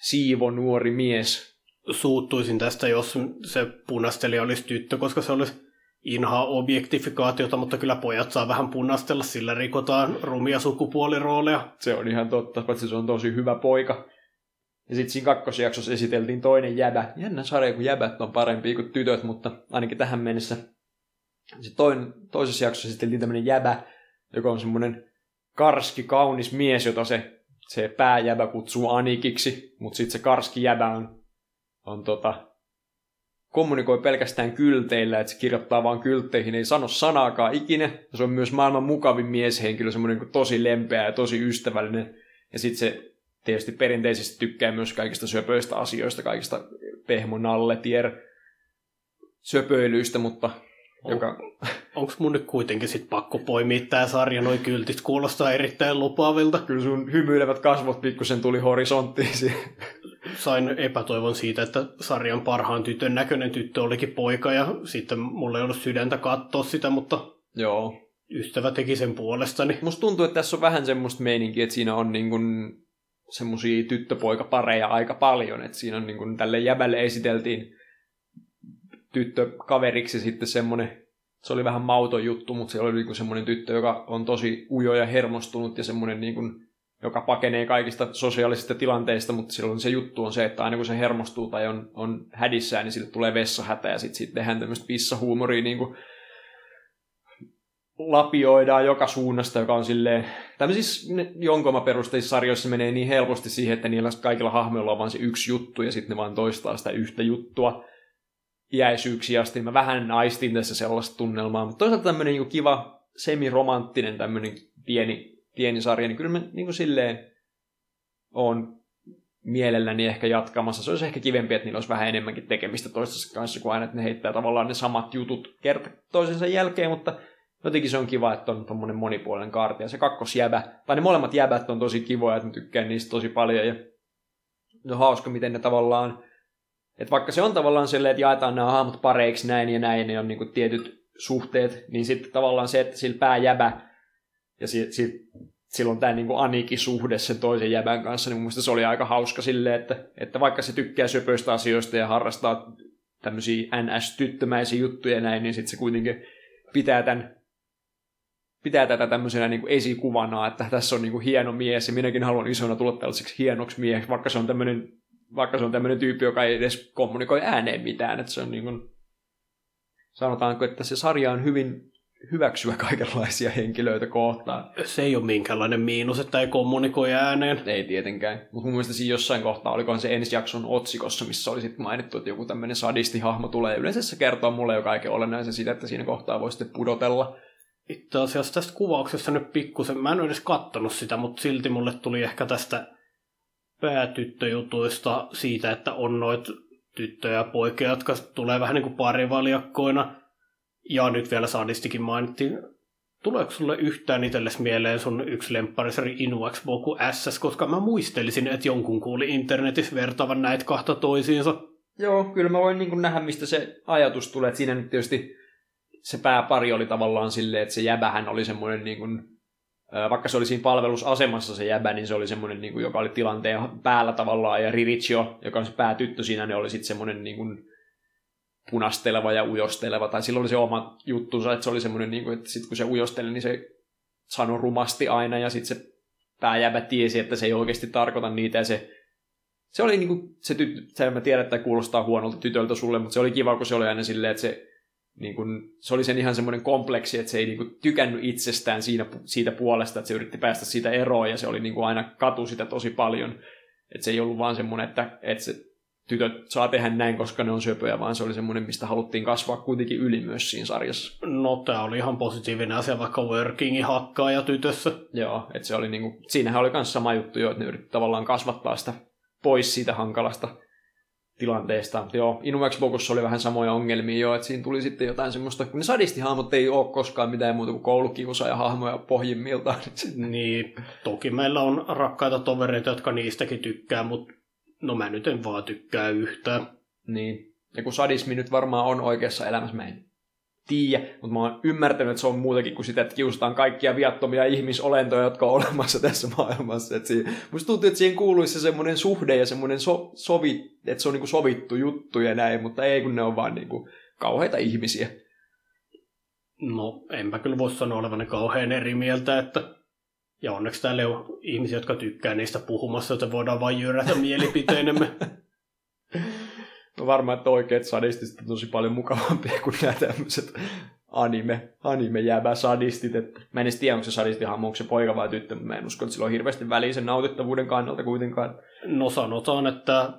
siivo nuori mies. Suuttuisin tästä, jos se punastelija olisi tyttö, koska se olisi inhaa objektifikaatiota, mutta kyllä pojat saa vähän punastella, sillä rikotaan rumia sukupuolirooleja. Se on ihan totta, paitsi se on tosi hyvä poika. Ja sitten siinä kakkosjaksossa esiteltiin toinen jäbä. Jännä sarja, kun jäbät on parempia kuin tytöt, mutta ainakin tähän mennessä. Sitten toin, toisessa jaksossa esiteltiin tämmöinen jäbä, joka on semmoinen karski, kaunis mies, jota se, se pääjäbä kutsuu Anikiksi, mutta sitten se karski jäbä on, on tota, kommunikoi pelkästään kylteillä, että se kirjoittaa vaan kyltteihin, ei sano sanaakaan ikinä. Ja se on myös maailman mukavin mieshenkilö, semmoinen niin tosi lempeä ja tosi ystävällinen. Ja sitten se tietysti perinteisesti tykkää myös kaikista söpöistä asioista, kaikista pehmonalletier söpöilyistä, mutta on, joka... Onko mun nyt kuitenkin sit pakko poimia tää sarja, noin kyltit kuulostaa erittäin lupaavilta. Kyllä sun hymyilevät kasvot pikkusen tuli horisonttiin sain epätoivon siitä, että sarjan parhaan tytön näköinen tyttö olikin poika ja sitten mulla ei ollut sydäntä katsoa sitä, mutta Joo. ystävä teki sen puolestani. Musta tuntuu, että tässä on vähän semmoista meininkiä, että siinä on niin kuin semmosia tyttöpoikapareja aika paljon, että siinä on niin kuin tälle jäbälle esiteltiin tyttö kaveriksi sitten semmoinen, se oli vähän mauton juttu, mutta se oli niin kuin semmoinen tyttö, joka on tosi ujo ja hermostunut ja semmoinen niin kuin joka pakenee kaikista sosiaalisista tilanteista, mutta silloin se juttu on se, että aina kun se hermostuu tai on, on hädissään, niin sille tulee vessahätä ja sitten sit tehdään tämmöistä pissahuumoria niin kuin lapioidaan joka suunnasta, joka on silleen, tämmöisissä jonkoma-perusteissa sarjoissa menee niin helposti siihen, että niillä kaikilla hahmoilla on vain se yksi juttu, ja sitten ne vaan toistaa sitä yhtä juttua iäisyyksiä asti. Mä vähän naistin tässä sellaista tunnelmaa, mutta toisaalta tämmöinen niin kiva, semiromanttinen tämmöinen pieni, pieni sarja, niin kyllä mä niin kuin silleen on mielelläni ehkä jatkamassa. Se olisi ehkä kivempi, että niillä olisi vähän enemmänkin tekemistä toistensa kanssa, kuin aina, että ne heittää tavallaan ne samat jutut kerta toisensa jälkeen, mutta jotenkin se on kiva, että on tuommoinen monipuolinen kaarti. Ja se kakkosjäbä, tai ne molemmat jäbät on tosi kivoja, että mä tykkään niistä tosi paljon. Ja on hauska, miten ne tavallaan, että vaikka se on tavallaan silleen, että jaetaan nämä hahmot pareiksi näin ja näin, ne on niin kuin tietyt suhteet, niin sitten tavallaan se, että sillä pääjäbä ja sitten sit, silloin tämä niin Aniki-suhde sen toisen jäbän kanssa, niin mun se oli aika hauska silleen, että, että vaikka se tykkää söpöistä asioista ja harrastaa tämmöisiä NS-tyttömäisiä juttuja ja näin, niin sitten se kuitenkin pitää tämän pitää tätä tämmöisenä niin kuin esikuvana, että tässä on niin kuin hieno mies ja minäkin haluan isona tulla tällaiseksi hienoksi mieheksi, vaikka se on tämmöinen, vaikka se on tämmöinen tyyppi, joka ei edes kommunikoi ääneen mitään. Että se on niin kuin, sanotaanko, että se sarja on hyvin hyväksyä kaikenlaisia henkilöitä kohtaan. Se ei ole minkäänlainen miinus, että ei kommunikoi ääneen. Ei tietenkään. Mutta mun mielestä siinä jossain kohtaa, olikohan se ensi jakson otsikossa, missä oli sitten mainittu, että joku tämmöinen sadistihahmo tulee. Yleensä se kertoo mulle jo kaiken olennaisen siitä, että siinä kohtaa voi sitten pudotella itse asiassa tästä kuvauksesta nyt pikkusen, mä en ole edes kattonut sitä, mutta silti mulle tuli ehkä tästä päätyttöjutuista siitä, että on noit tyttöjä ja poikia, jotka tulee vähän niin kuin parivaljakkoina. Ja nyt vielä sadistikin mainittiin. Tuleeko sulle yhtään itsellesi mieleen sun yksi lempparisari Inuaxbo kuin SS, koska mä muistelisin, että jonkun kuuli internetissä vertavan näitä kahta toisiinsa. Joo, kyllä mä voin niin nähdä, mistä se ajatus tulee. Että siinä nyt tietysti se pääpari oli tavallaan silleen, että se jäbähän oli semmoinen niin kuin, vaikka se oli siinä palvelusasemassa se jäbä, niin se oli semmoinen, niin kuin, joka oli tilanteen päällä tavallaan, ja Ririchio, joka on se päätyttö siinä, niin oli sitten semmoinen niin kuin, punasteleva ja ujosteleva, tai silloin oli se oma juttunsa, että se oli semmoinen, niin kuin, että sitten kun se ujosteli, niin se sanoi rumasti aina, ja sitten se pääjäbä tiesi, että se ei oikeasti tarkoita niitä, ja se se oli niin kuin, se tyttö, mä tiedän, että kuulostaa huonolta tytöltä sulle, mutta se oli kiva, kun se oli aina silleen, että se niin kun, se oli sen ihan semmoinen kompleksi, että se ei niin kun, tykännyt itsestään siinä, siitä puolesta, että se yritti päästä siitä eroon ja se oli niin kun, aina katu sitä tosi paljon. Että se ei ollut vaan semmoinen, että, että se tytöt saa tehdä näin, koska ne on söpöjä, vaan se oli semmoinen, mistä haluttiin kasvaa kuitenkin yli myös siinä sarjassa. No, tämä oli ihan positiivinen asia vaikka Workingin hakkaaja tytössä. Joo, että se oli niinku, siinähän oli myös sama juttu jo, että ne yritti tavallaan kasvattaa sitä pois siitä hankalasta tilanteesta. Joo, Inumax Bokussa oli vähän samoja ongelmia jo, että siinä tuli sitten jotain semmoista, kun ne sadistihahmot ei ole koskaan mitään muuta kuin koulukiusaaja hahmoja pohjimmiltaan. (laughs) niin, toki meillä on rakkaita tovereita, jotka niistäkin tykkää, mutta no mä nyt en vaan tykkää yhtään. Niin, ja kun sadismi nyt varmaan on oikeassa elämässä, mä en tiedä, mutta mä oon ymmärtänyt, että se on muutakin kuin sitä, että kiusataan kaikkia viattomia ihmisolentoja, jotka on olemassa tässä maailmassa. Että siinä, musta tuntuu, että siihen kuuluisi se semmoinen suhde ja semmoinen so, sovi, että se on niinku sovittu juttu ja näin, mutta ei kun ne on vaan niinku kauheita ihmisiä. No, enpä kyllä voi sanoa olevani kauhean eri mieltä, että ja onneksi täällä on ihmisiä, jotka tykkää niistä puhumassa, että voidaan vain jyrätä mielipiteinemme. (laughs) No varmaan, että oikeat sadistit on tosi paljon mukavampia kuin nämä tämmöiset anime, anime jäävä sadistit. Että mä en edes tiedä, onko se sadistihahmo, onko se poika vai tyttö, mutta mä en usko, että sillä on hirveästi väliä sen nautittavuuden kannalta kuitenkaan. No sanotaan, että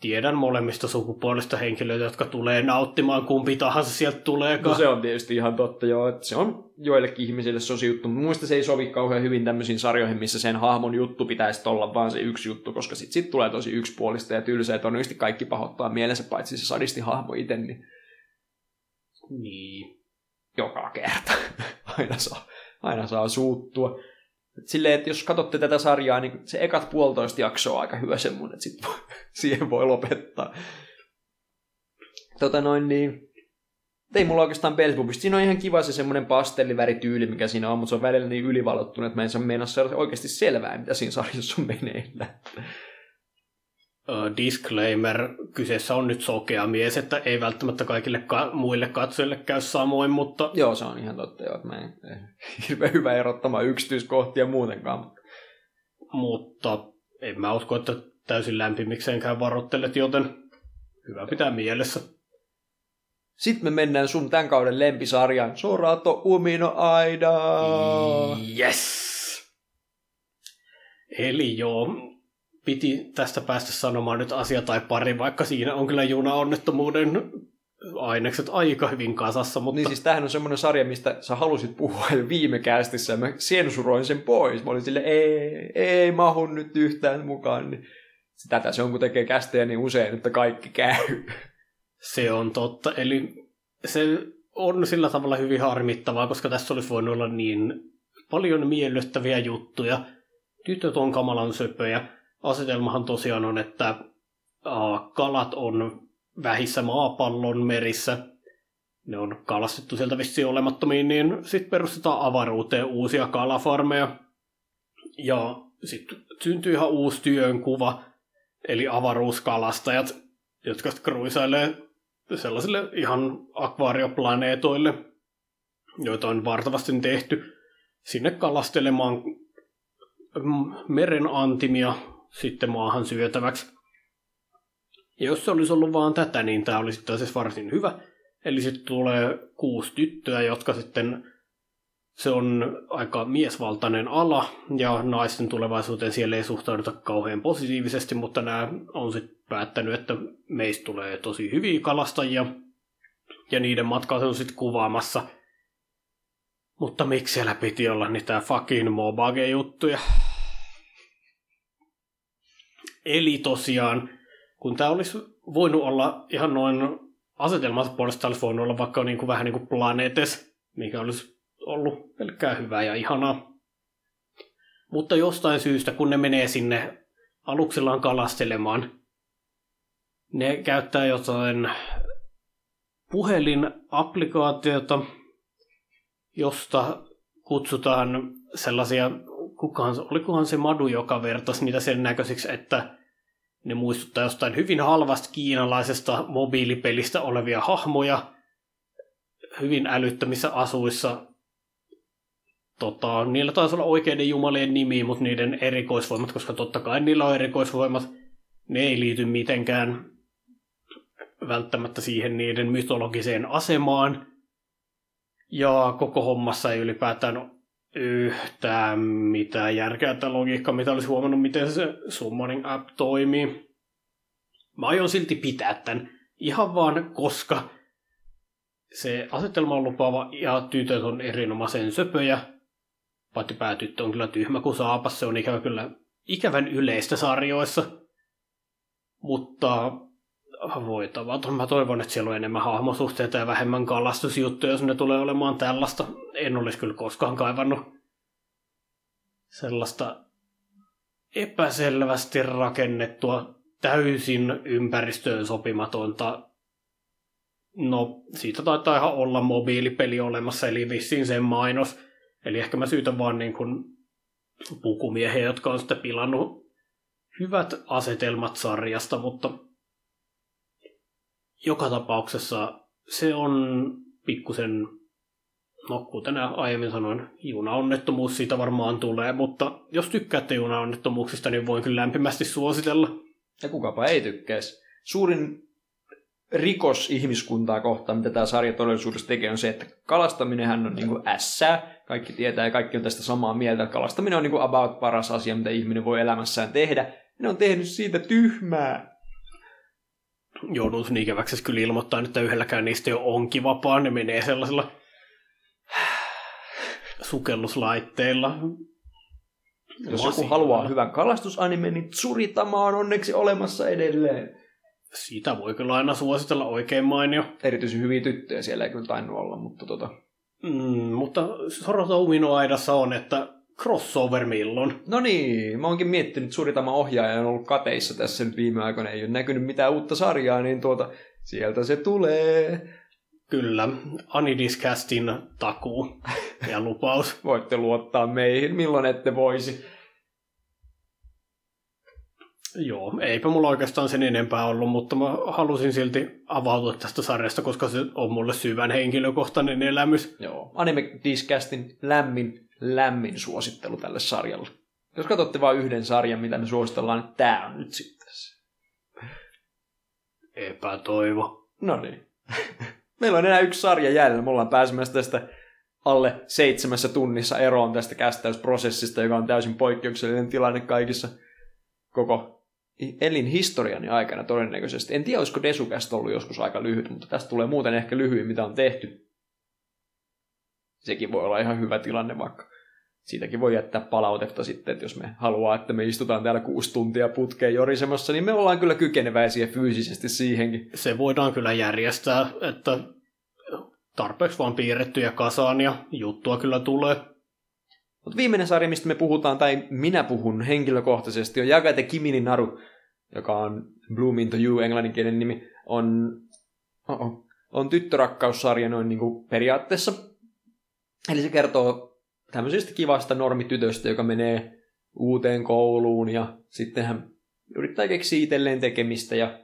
tiedän molemmista sukupuolista henkilöitä, jotka tulee nauttimaan kumpi tahansa sieltä tulee. No se on tietysti ihan totta joo, että se on joillekin ihmisille sosi juttu. Muista se ei sovi kauhean hyvin tämmöisiin sarjoihin, missä sen hahmon juttu pitäisi olla vaan se yksi juttu, koska sitten sit tulee tosi yksipuolista ja tylsä, ja todennäköisesti kaikki pahoittaa mielensä, paitsi se sadisti hahmo itse, niin... Niin. Joka kerta. (laughs) aina saa, aina saa suuttua. Et silleen, että jos katsotte tätä sarjaa, niin se ekat puolitoista jaksoa on aika hyvä semmoinen, että sit voi, (laughs) siihen voi lopettaa. Tota noin niin, ei mulla oikeastaan Beelzebubista. Siinä on ihan kiva se semmoinen pastellivärityyli, mikä siinä on, mutta se on välillä niin ylivalottunut, että mä en saa mennä oikeasti selvää, mitä siinä sarjassa on meneillään disclaimer, kyseessä on nyt sokea mies, että ei välttämättä kaikille ka- muille katsojille käy samoin, mutta... Joo, se on ihan totta, joo, että mä en, hirveän hyvä erottamaan yksityiskohtia muutenkaan. Mutta en mä usko, että täysin lämpimiksenkään varoittelet, joten hyvä pitää mielessä. Sitten me mennään sun tämän kauden lempisarjaan. Sorato Umino Aida. Yes! Eli joo, piti tästä päästä sanomaan nyt asia tai pari, vaikka siinä on kyllä junaonnettomuuden ainekset aika hyvin kasassa. Mutta... Niin siis tämähän on semmoinen sarja, mistä sä halusit puhua jo viime kästissä ja mä sensuroin sen pois. Mä olin sille, ei, ei mahu nyt yhtään mukaan. Niin tätä se on, kun tekee kästejä niin usein, että kaikki käy. Se on totta, eli se on sillä tavalla hyvin harmittavaa, koska tässä olisi voinut olla niin paljon miellyttäviä juttuja. Tytöt on kamalan söpöjä. Asetelmahan tosiaan on, että kalat on vähissä maapallon merissä. Ne on kalastettu sieltä vissiin olemattomiin, niin sitten perustetaan avaruuteen uusia kalafarmeja. Ja sitten syntyy ihan uusi työnkuva, eli avaruuskalastajat, jotka kruisailee sellaisille ihan akvaarioplaneetoille, joita on vartavasti tehty, sinne kalastelemaan meren antimia sitten maahan syötäväksi. Ja jos se olisi ollut vaan tätä, niin tämä olisi sitten varsin hyvä. Eli sitten tulee kuusi tyttöä, jotka sitten, se on aika miesvaltainen ala, ja naisten tulevaisuuteen siellä ei suhtauduta kauhean positiivisesti, mutta nämä on sitten päättänyt, että meistä tulee tosi hyviä kalastajia, ja niiden matka on sitten kuvaamassa. Mutta miksi siellä piti olla niitä fucking mobage-juttuja? Eli tosiaan, kun tämä olisi voinut olla ihan noin asetelmansa puolesta olisi voinut olla vaikka niin kuin, vähän niin kuin planeetes, mikä olisi ollut pelkkää hyvää ja ihanaa. Mutta jostain syystä, kun ne menee sinne aluksellaan kalastelemaan, ne käyttää jotain puhelin-applikaatiota, josta kutsutaan sellaisia, kukaan, olikohan se Madu, joka vertasi niitä sen näköisiksi, että ne muistuttaa jostain hyvin halvasta kiinalaisesta mobiilipelistä olevia hahmoja hyvin älyttömissä asuissa. Tota, niillä taisi olla oikeiden jumalien nimi, mutta niiden erikoisvoimat, koska totta kai niillä on erikoisvoimat, ne ei liity mitenkään välttämättä siihen niiden mytologiseen asemaan. Ja koko hommassa ei ylipäätään yhtään mitään järkeä tai logiikkaa, mitä olisi huomannut, miten se Summoning App toimii. Mä aion silti pitää tämän ihan vaan, koska se asetelma on lupaava ja tytöt on erinomaisen söpöjä. Paitsi päätyttö on kyllä tyhmä kuin saapas, se on ikävä kyllä ikävän yleistä sarjoissa. Mutta voitavat. Mä toivon, että siellä on enemmän hahmosuhteita ja vähemmän kalastusjuttuja, jos ne tulee olemaan tällaista. En olisi kyllä koskaan kaivannut sellaista epäselvästi rakennettua, täysin ympäristöön sopimatonta. No, siitä taitaa ihan olla mobiilipeli olemassa, eli vissiin sen mainos. Eli ehkä mä syytän vaan niin kuin pukumiehiä, jotka on sitten pilannut hyvät asetelmat sarjasta, mutta joka tapauksessa se on pikkusen, no kuten aiemmin sanoin, junaonnettomuus siitä varmaan tulee, mutta jos tykkäätte junaonnettomuuksista, niin voin kyllä lämpimästi suositella. Ja kukapa ei tykkäisi. Suurin rikos ihmiskuntaa kohtaan, mitä tämä sarja todellisuudessa tekee, on se, että kalastaminenhän on niin kuin ässää. Kaikki tietää ja kaikki on tästä samaa mieltä, että kalastaminen on niin kuin about paras asia, mitä ihminen voi elämässään tehdä. Ne on tehnyt siitä tyhmää joudun sun ikäväksesi kyllä ilmoittaa, että yhdelläkään niistä jo onkin vapaa. Ne menee sellaisilla sukelluslaitteilla. Jos joku haluaa hyvän kalastusanime, niin Tsuritama on onneksi olemassa edelleen. Sitä voi kyllä aina suositella oikein mainio. Erityisen hyviä tyttöjä siellä ei kyllä tainnut olla, mutta tota... Mm, mutta Soroto Umino aidassa on, että crossover milloin. No niin, mä oonkin miettinyt, Suritama ohjaaja on ollut kateissa tässä nyt viime aikoina, ei ole näkynyt mitään uutta sarjaa, niin tuota, sieltä se tulee. Kyllä, Anidiscastin takuu ja lupaus. (laughs) Voitte luottaa meihin, milloin ette voisi. Joo, eipä mulla oikeastaan sen enempää ollut, mutta mä halusin silti avautua tästä sarjasta, koska se on mulle syvän henkilökohtainen elämys. Joo, Anime Discastin lämmin lämmin suosittelu tälle sarjalle. Jos katsotte vain yhden sarjan, mitä me suositellaan, niin tämä on nyt sitten se. Epätoivo. No niin. Meillä on enää yksi sarja jäljellä. Me ollaan pääsemässä tästä alle seitsemässä tunnissa eroon tästä kästäysprosessista, joka on täysin poikkeuksellinen tilanne kaikissa koko elinhistoriani aikana todennäköisesti. En tiedä, olisiko Desukästä ollut joskus aika lyhyt, mutta tästä tulee muuten ehkä lyhyin, mitä on tehty. Sekin voi olla ihan hyvä tilanne, vaikka siitäkin voi jättää palautetta sitten, että jos me haluaa, että me istutaan täällä kuusi tuntia putkeen jorisemassa, niin me ollaan kyllä kykeneväisiä fyysisesti siihenkin. Se voidaan kyllä järjestää, että tarpeeksi vaan piirrettyjä kasaan ja juttua kyllä tulee. Mutta viimeinen sarja, mistä me puhutaan, tai minä puhun henkilökohtaisesti, on Jagate Kimini Naru, joka on Bloom into You, englanninkielinen nimi, on, oh, on tyttörakkaussarja noin niin kuin periaatteessa. Eli se kertoo tämmöisestä kivasta normitytöstä, joka menee uuteen kouluun ja sitten hän yrittää keksiä itselleen tekemistä ja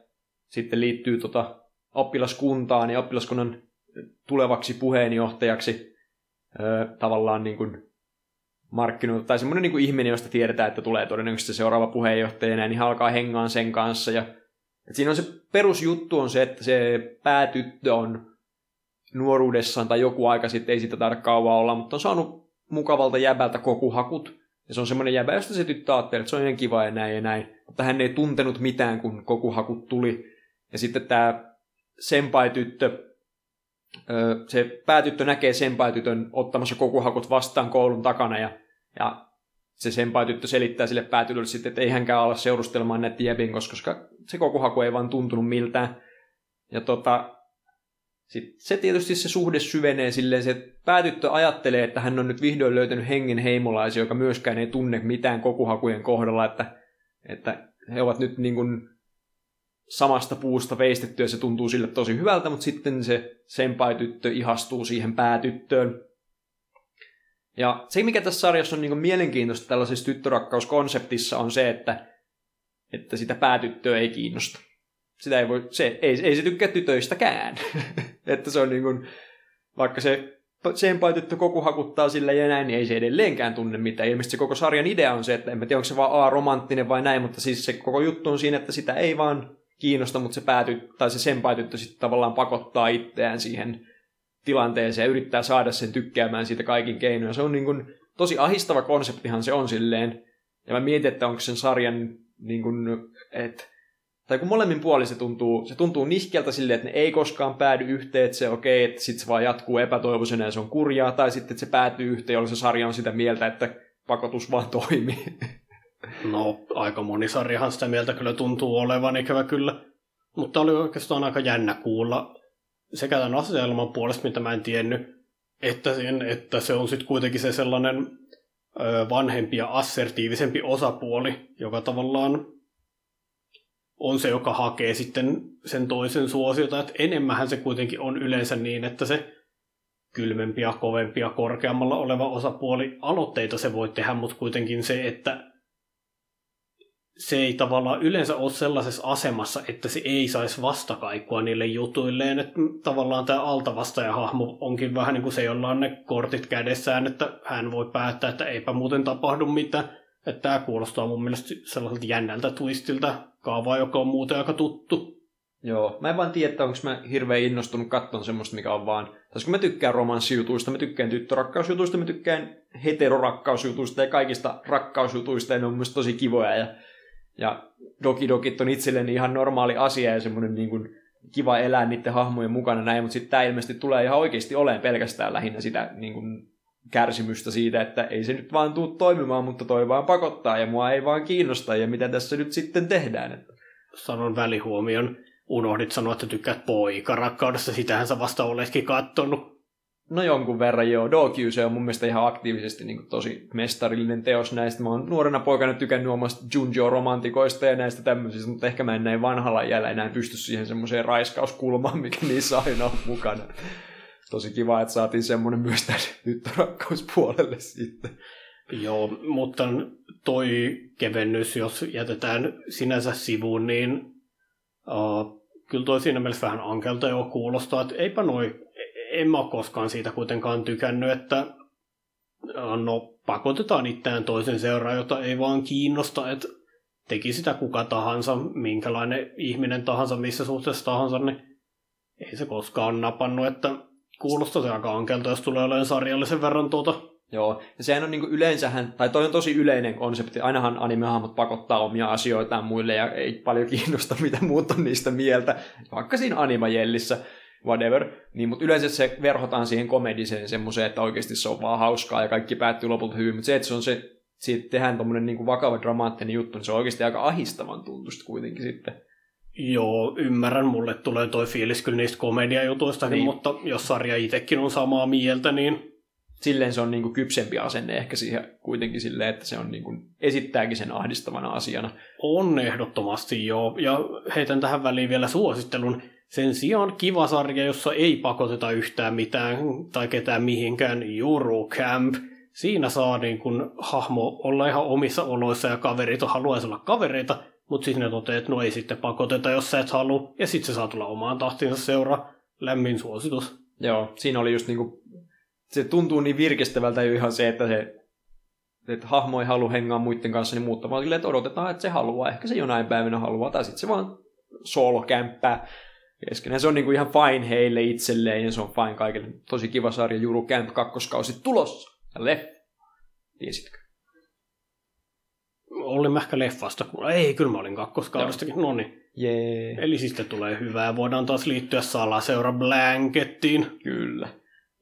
sitten liittyy tota oppilaskuntaan ja oppilaskunnan tulevaksi puheenjohtajaksi öö, tavallaan niin kuin markkinoilta, tai semmoinen niin kuin ihminen, josta tiedetään, että tulee todennäköisesti seuraava puheenjohtaja, ja niin alkaa hengaan sen kanssa. Ja, että siinä on se perusjuttu on se, että se päätyttö on nuoruudessaan tai joku aika sitten, ei sitä tarvitse kauan olla, mutta on saanut mukavalta jäbältä kokuhakut. Ja se on semmoinen jäbä, josta se tyttö ajattelee, että se on ihan kiva ja näin ja näin. Mutta hän ei tuntenut mitään, kun kokuhakut tuli. Ja sitten tämä senpai-tyttö se päätyttö näkee senpaitytön ottamassa kokuhakut vastaan koulun takana ja, ja se senpaityttö selittää sille päätytölle sitten, että ei hänkään ala seurustelemaan näiden jäbin, koska se kokuhaku ei vaan tuntunut miltään. Ja tota, sit se tietysti se suhde syvenee silleen, se päätyttö ajattelee, että hän on nyt vihdoin löytänyt hengen heimolaisia, joka myöskään ei tunne mitään kokuhakujen kohdalla, että, että he ovat nyt niin kuin samasta puusta veistetty ja se tuntuu sille tosi hyvältä, mutta sitten se senpai-tyttö ihastuu siihen päätyttöön. Ja se, mikä tässä sarjassa on niin mielenkiintoista tällaisessa tyttörakkauskonseptissa, on se, että, että sitä päätyttöä ei kiinnosta. Sitä ei, voi, se, ei, ei se tykkää tytöistäkään. (laughs) että se on niin kuin, vaikka se senpai-tyttö koko hakuttaa sillä ja näin, niin ei se edelleenkään tunne mitään. Ilmeisesti se koko sarjan idea on se, että en mä tiedä, onko se vaan A, romanttinen vai näin, mutta siis se koko juttu on siinä, että sitä ei vaan kiinnosta, mutta se pääty, tai se senpai-tyttö sitten tavallaan pakottaa itseään siihen tilanteeseen ja yrittää saada sen tykkäämään siitä kaikin keinoin. Se on niin kuin, tosi ahistava konseptihan se on silleen. Ja mä mietin, että onko sen sarjan niin kuin, että tai kun molemmin puolin se tuntuu, se tuntuu nihkeltä silleen, että ne ei koskaan päädy yhteen, että se okei, okay, että sitten se vaan jatkuu epätoivoisena ja se on kurjaa, tai sitten että se päätyy yhteen, jolloin se sarja on sitä mieltä, että pakotus vaan toimii. No, aika moni sarjahan sitä mieltä kyllä tuntuu olevan, ikävä kyllä. Mutta oli oikeastaan aika jännä kuulla sekä tämän asetelman puolesta, mitä mä en tiennyt, että, sen, että se on sitten kuitenkin se sellainen vanhempi ja assertiivisempi osapuoli, joka tavallaan on se, joka hakee sitten sen toisen suosiota. Että enemmän se kuitenkin on yleensä niin, että se kylmempi ja kovempi ja korkeammalla oleva osapuoli aloitteita se voi tehdä, mutta kuitenkin se, että se ei tavallaan yleensä ole sellaisessa asemassa, että se ei saisi vastakaikua niille jutuilleen, että tavallaan tämä altavastajahahmo onkin vähän niin kuin se, jolla on ne kortit kädessään, että hän voi päättää, että eipä muuten tapahdu mitään. Että tämä kuulostaa mun mielestä sellaiselta jännältä twistiltä. Kaavaa, joka on muuten aika tuttu. Joo, mä en vaan tiedä, että onko mä hirveän innostunut katsomaan semmoista, mikä on vaan... Tai kun mä tykkään romanssijutuista, mä tykkään tyttörakkausjutuista, mä tykkään heterorakkausjutuista ja kaikista rakkausjutuista, ja ne on myös tosi kivoja. Ja ja Doki Dokit on itselleni ihan normaali asia ja semmoinen niin kuin kiva elää niiden hahmojen mukana näin, mutta sitten tämä ilmeisesti tulee ihan oikeasti olemaan pelkästään lähinnä sitä niin kuin kärsimystä siitä, että ei se nyt vaan tuu toimimaan, mutta toi vaan pakottaa ja mua ei vaan kiinnosta ja mitä tässä nyt sitten tehdään. Että... Sanon välihuomion. Unohdit sanoa, että tykkäät poikarakkaudesta, sitähän sä vasta oletkin kattonut. No jonkun verran joo. Dogyu se on mun mielestä ihan aktiivisesti niin tosi mestarillinen teos näistä. Mä oon nuorena poikana tykännyt omasta Junjo-romantikoista ja näistä tämmöisistä, mutta ehkä mä en näin vanhalla jäljellä enää pysty siihen semmoiseen raiskauskulmaan, mikä niissä aina on mukana. Tosi kiva, että saatiin semmoinen myös tänne (laughs) tyttörakkauspuolelle sitten. Joo, mutta toi kevennys, jos jätetään sinänsä sivuun, niin uh, kyllä toi siinä mielessä vähän ankelta jo kuulostaa, että eipä noi en mä koskaan siitä kuitenkaan tykännyt, että no, pakotetaan itseään toisen seuraan, jota ei vaan kiinnosta, että teki sitä kuka tahansa, minkälainen ihminen tahansa, missä suhteessa tahansa, niin ei se koskaan napannut, että kuulostaa se aika ankelta, jos tulee olemaan sarjallisen verran tuota. Joo, ja sehän on niin yleensähän, tai toi on tosi yleinen konsepti, ainahan animehahmot pakottaa omia asioitaan muille ja ei paljon kiinnosta, mitä muut on niistä mieltä, vaikka siinä animajellissä, whatever, niin, mutta yleensä se verhotaan siihen komediseen semmoiseen, että oikeasti se on vaan hauskaa ja kaikki päättyy lopulta hyvin, mutta se, että se on se, siitä tehdään tommonen niin vakava dramaattinen juttu, niin se on oikeasti aika ahistavan tuntusta kuitenkin sitten. Joo, ymmärrän. Mulle tulee toi fiilis kyllä niistä komediajutuistakin, niin. mutta jos sarja itsekin on samaa mieltä, niin... Silleen se on niin kuin kypsempi asenne ehkä siihen kuitenkin silleen, että se on niin kuin, esittääkin sen ahdistavana asiana. On ehdottomasti joo. Ja heitän tähän väliin vielä suosittelun. Sen sijaan kiva sarja, jossa ei pakoteta yhtään mitään tai ketään mihinkään, Eurocamp. Siinä saa niin kun hahmo olla ihan omissa oloissa ja kaverit haluaisi olla kavereita, mutta sitten ne toteaa, että no ei sitten pakoteta, jos sä et halua, ja sitten se saa tulla omaan tahtiinsa seuraa. Lämmin suositus. Joo, siinä oli just niinku, se tuntuu niin virkistävältä jo ihan se, että se että hahmo ei halua hengaa muiden kanssa, niin muutta vaan silleen, että odotetaan, että se haluaa. Ehkä se jonain päivänä haluaa, tai sitten se vaan solo-kämppää keskenään. Se on niinku ihan fine heille itselleen, ja se on fine kaikille. Tosi kiva sarja, Juru Camp kakkoskausi tulossa. Ja leffa. Tiesitkö? Olin mä ehkä leffasta. Ei, kyllä mä olin kakkoskaudestakin. No niin. Jee. Eli sitten tulee hyvää. Voidaan taas liittyä salaseura blankettiin. Kyllä.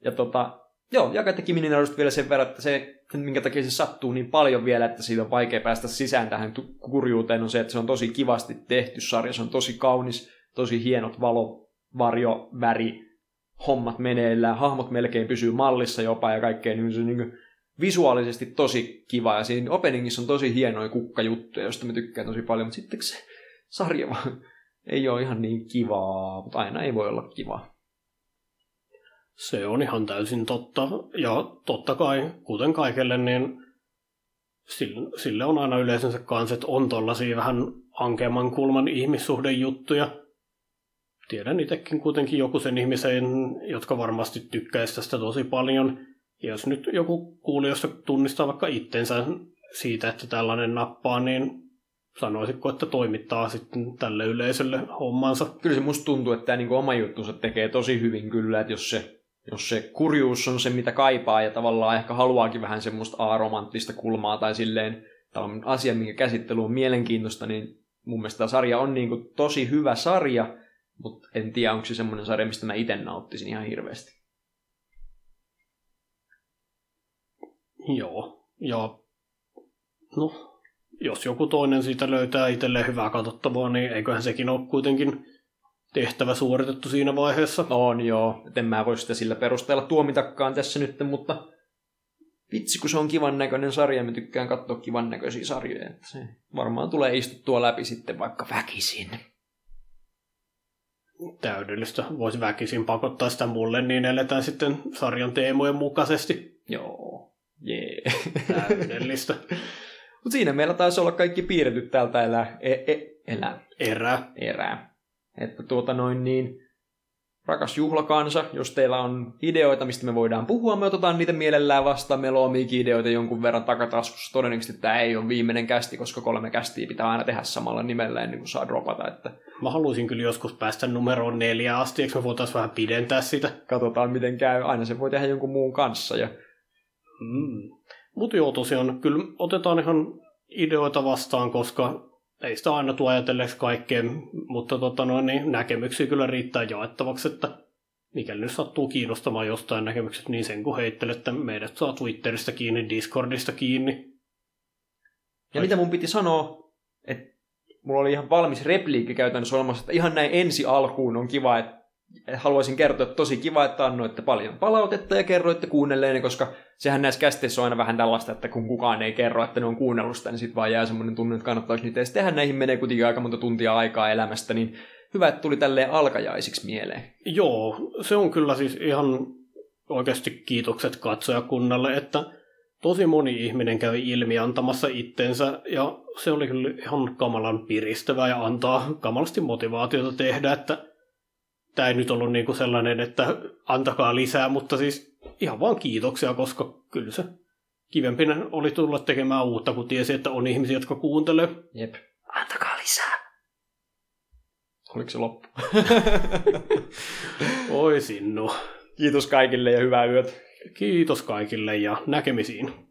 Ja tota, joo, Jaka teki Mininarusta vielä sen verran, että se, minkä takia se sattuu niin paljon vielä, että siitä on vaikea päästä sisään tähän kurjuuteen, on se, että se on tosi kivasti tehty sarja. Se on tosi kaunis, tosi hienot valo, varjo, väri, hommat meneillään, hahmot melkein pysyy mallissa jopa ja kaikkea, niin se niin kuin, visuaalisesti tosi kiva ja siinä openingissa on tosi hienoja kukkajuttuja, joista me tykkään tosi paljon, mutta sitten se sarja vaan ei ole ihan niin kivaa, mutta aina ei voi olla kiva. Se on ihan täysin totta. Ja totta kai, kuten kaikelle, niin sille on aina yleisensä kanssa, että on tollasia vähän ankeamman kulman ihmissuhdejuttuja. Tiedän itsekin kuitenkin joku sen ihmisen, jotka varmasti tykkäisi tästä tosi paljon – jos nyt joku kuulijoista tunnistaa vaikka itsensä siitä, että tällainen nappaa, niin sanoisitko, että toimittaa sitten tälle yleisölle hommansa? Kyllä se musta tuntuu, että tämä niin oma juttunsa tekee tosi hyvin kyllä, että jos se, jos se kurjuus on se, mitä kaipaa ja tavallaan ehkä haluaakin vähän semmoista aromanttista kulmaa tai silleen, tämä on asia, minkä käsittely on mielenkiintoista, niin mun mielestä tämä sarja on niin kuin tosi hyvä sarja, mutta en tiedä, onko se semmoinen sarja, mistä mä itse nauttisin ihan hirveästi. Joo, ja no, jos joku toinen siitä löytää itselleen hyvää katsottavaa, niin eiköhän sekin ole kuitenkin tehtävä suoritettu siinä vaiheessa. On joo, en mä voi sitä sillä perusteella tuomitakaan tässä nyt, mutta vitsi kun se on kivan näköinen sarja, mä tykkään katsoa kivan näköisiä sarjoja, että se varmaan tulee istuttua läpi sitten vaikka väkisin. Täydellistä. Voisi väkisin pakottaa sitä mulle, niin eletään sitten sarjan teemojen mukaisesti. Joo. Jee. Täydellistä. (laughs) Mutta siinä meillä taisi olla kaikki piirretyt tältä elää. E, e, elää. Erää. Erää. Että tuota noin niin, rakas juhlakansa, jos teillä on ideoita, mistä me voidaan puhua, me otetaan niitä mielellään vastaan. Meillä on omiakin ideoita jonkun verran takataskussa. Todennäköisesti tämä ei ole viimeinen kästi, koska kolme kästiä pitää aina tehdä samalla nimellä ennen kuin saa dropata. Että... Mä haluaisin kyllä joskus päästä numeroon neljä asti, eikö me voitaisiin vähän pidentää sitä? Katsotaan miten käy. Aina se voi tehdä jonkun muun kanssa. Ja Mm. Mutta joo, tosiaan, kyllä otetaan ihan ideoita vastaan, koska ei sitä aina tule ajatelleeksi kaikkea, mutta tota noin, niin näkemyksiä kyllä riittää jaettavaksi, että mikäli nyt sattuu kiinnostamaan jostain näkemykset, niin sen kun heittelette, meidät saa Twitteristä kiinni, Discordista kiinni. Ja mitä mun piti sanoa, että mulla oli ihan valmis repliikki käytännössä olemassa, että ihan näin ensi alkuun on kiva, että haluaisin kertoa, että tosi kiva, että annoitte paljon palautetta ja kerroitte kuunnelleen, koska sehän näissä kästeissä on aina vähän tällaista, että kun kukaan ei kerro, että ne on kuunnellut sitä, niin sitten vaan jää semmoinen tunne, että kannattaisi niitä edes tehdä. Näihin menee kuitenkin aika monta tuntia aikaa elämästä, niin hyvä, että tuli tälleen alkajaisiksi mieleen. Joo, se on kyllä siis ihan oikeasti kiitokset katsojakunnalle, että tosi moni ihminen käy ilmi antamassa itsensä, ja se oli kyllä ihan kamalan piristävää ja antaa kamalasti motivaatiota tehdä, että tämä ei nyt ollut niinku sellainen, että antakaa lisää, mutta siis ihan vaan kiitoksia, koska kyllä se kivempinen oli tulla tekemään uutta, kun tiesi, että on ihmisiä, jotka kuuntelee. Jep. Antakaa lisää. Oliko se loppu? (laughs) Oi sinnu. Kiitos kaikille ja hyvää yötä. Kiitos kaikille ja näkemisiin.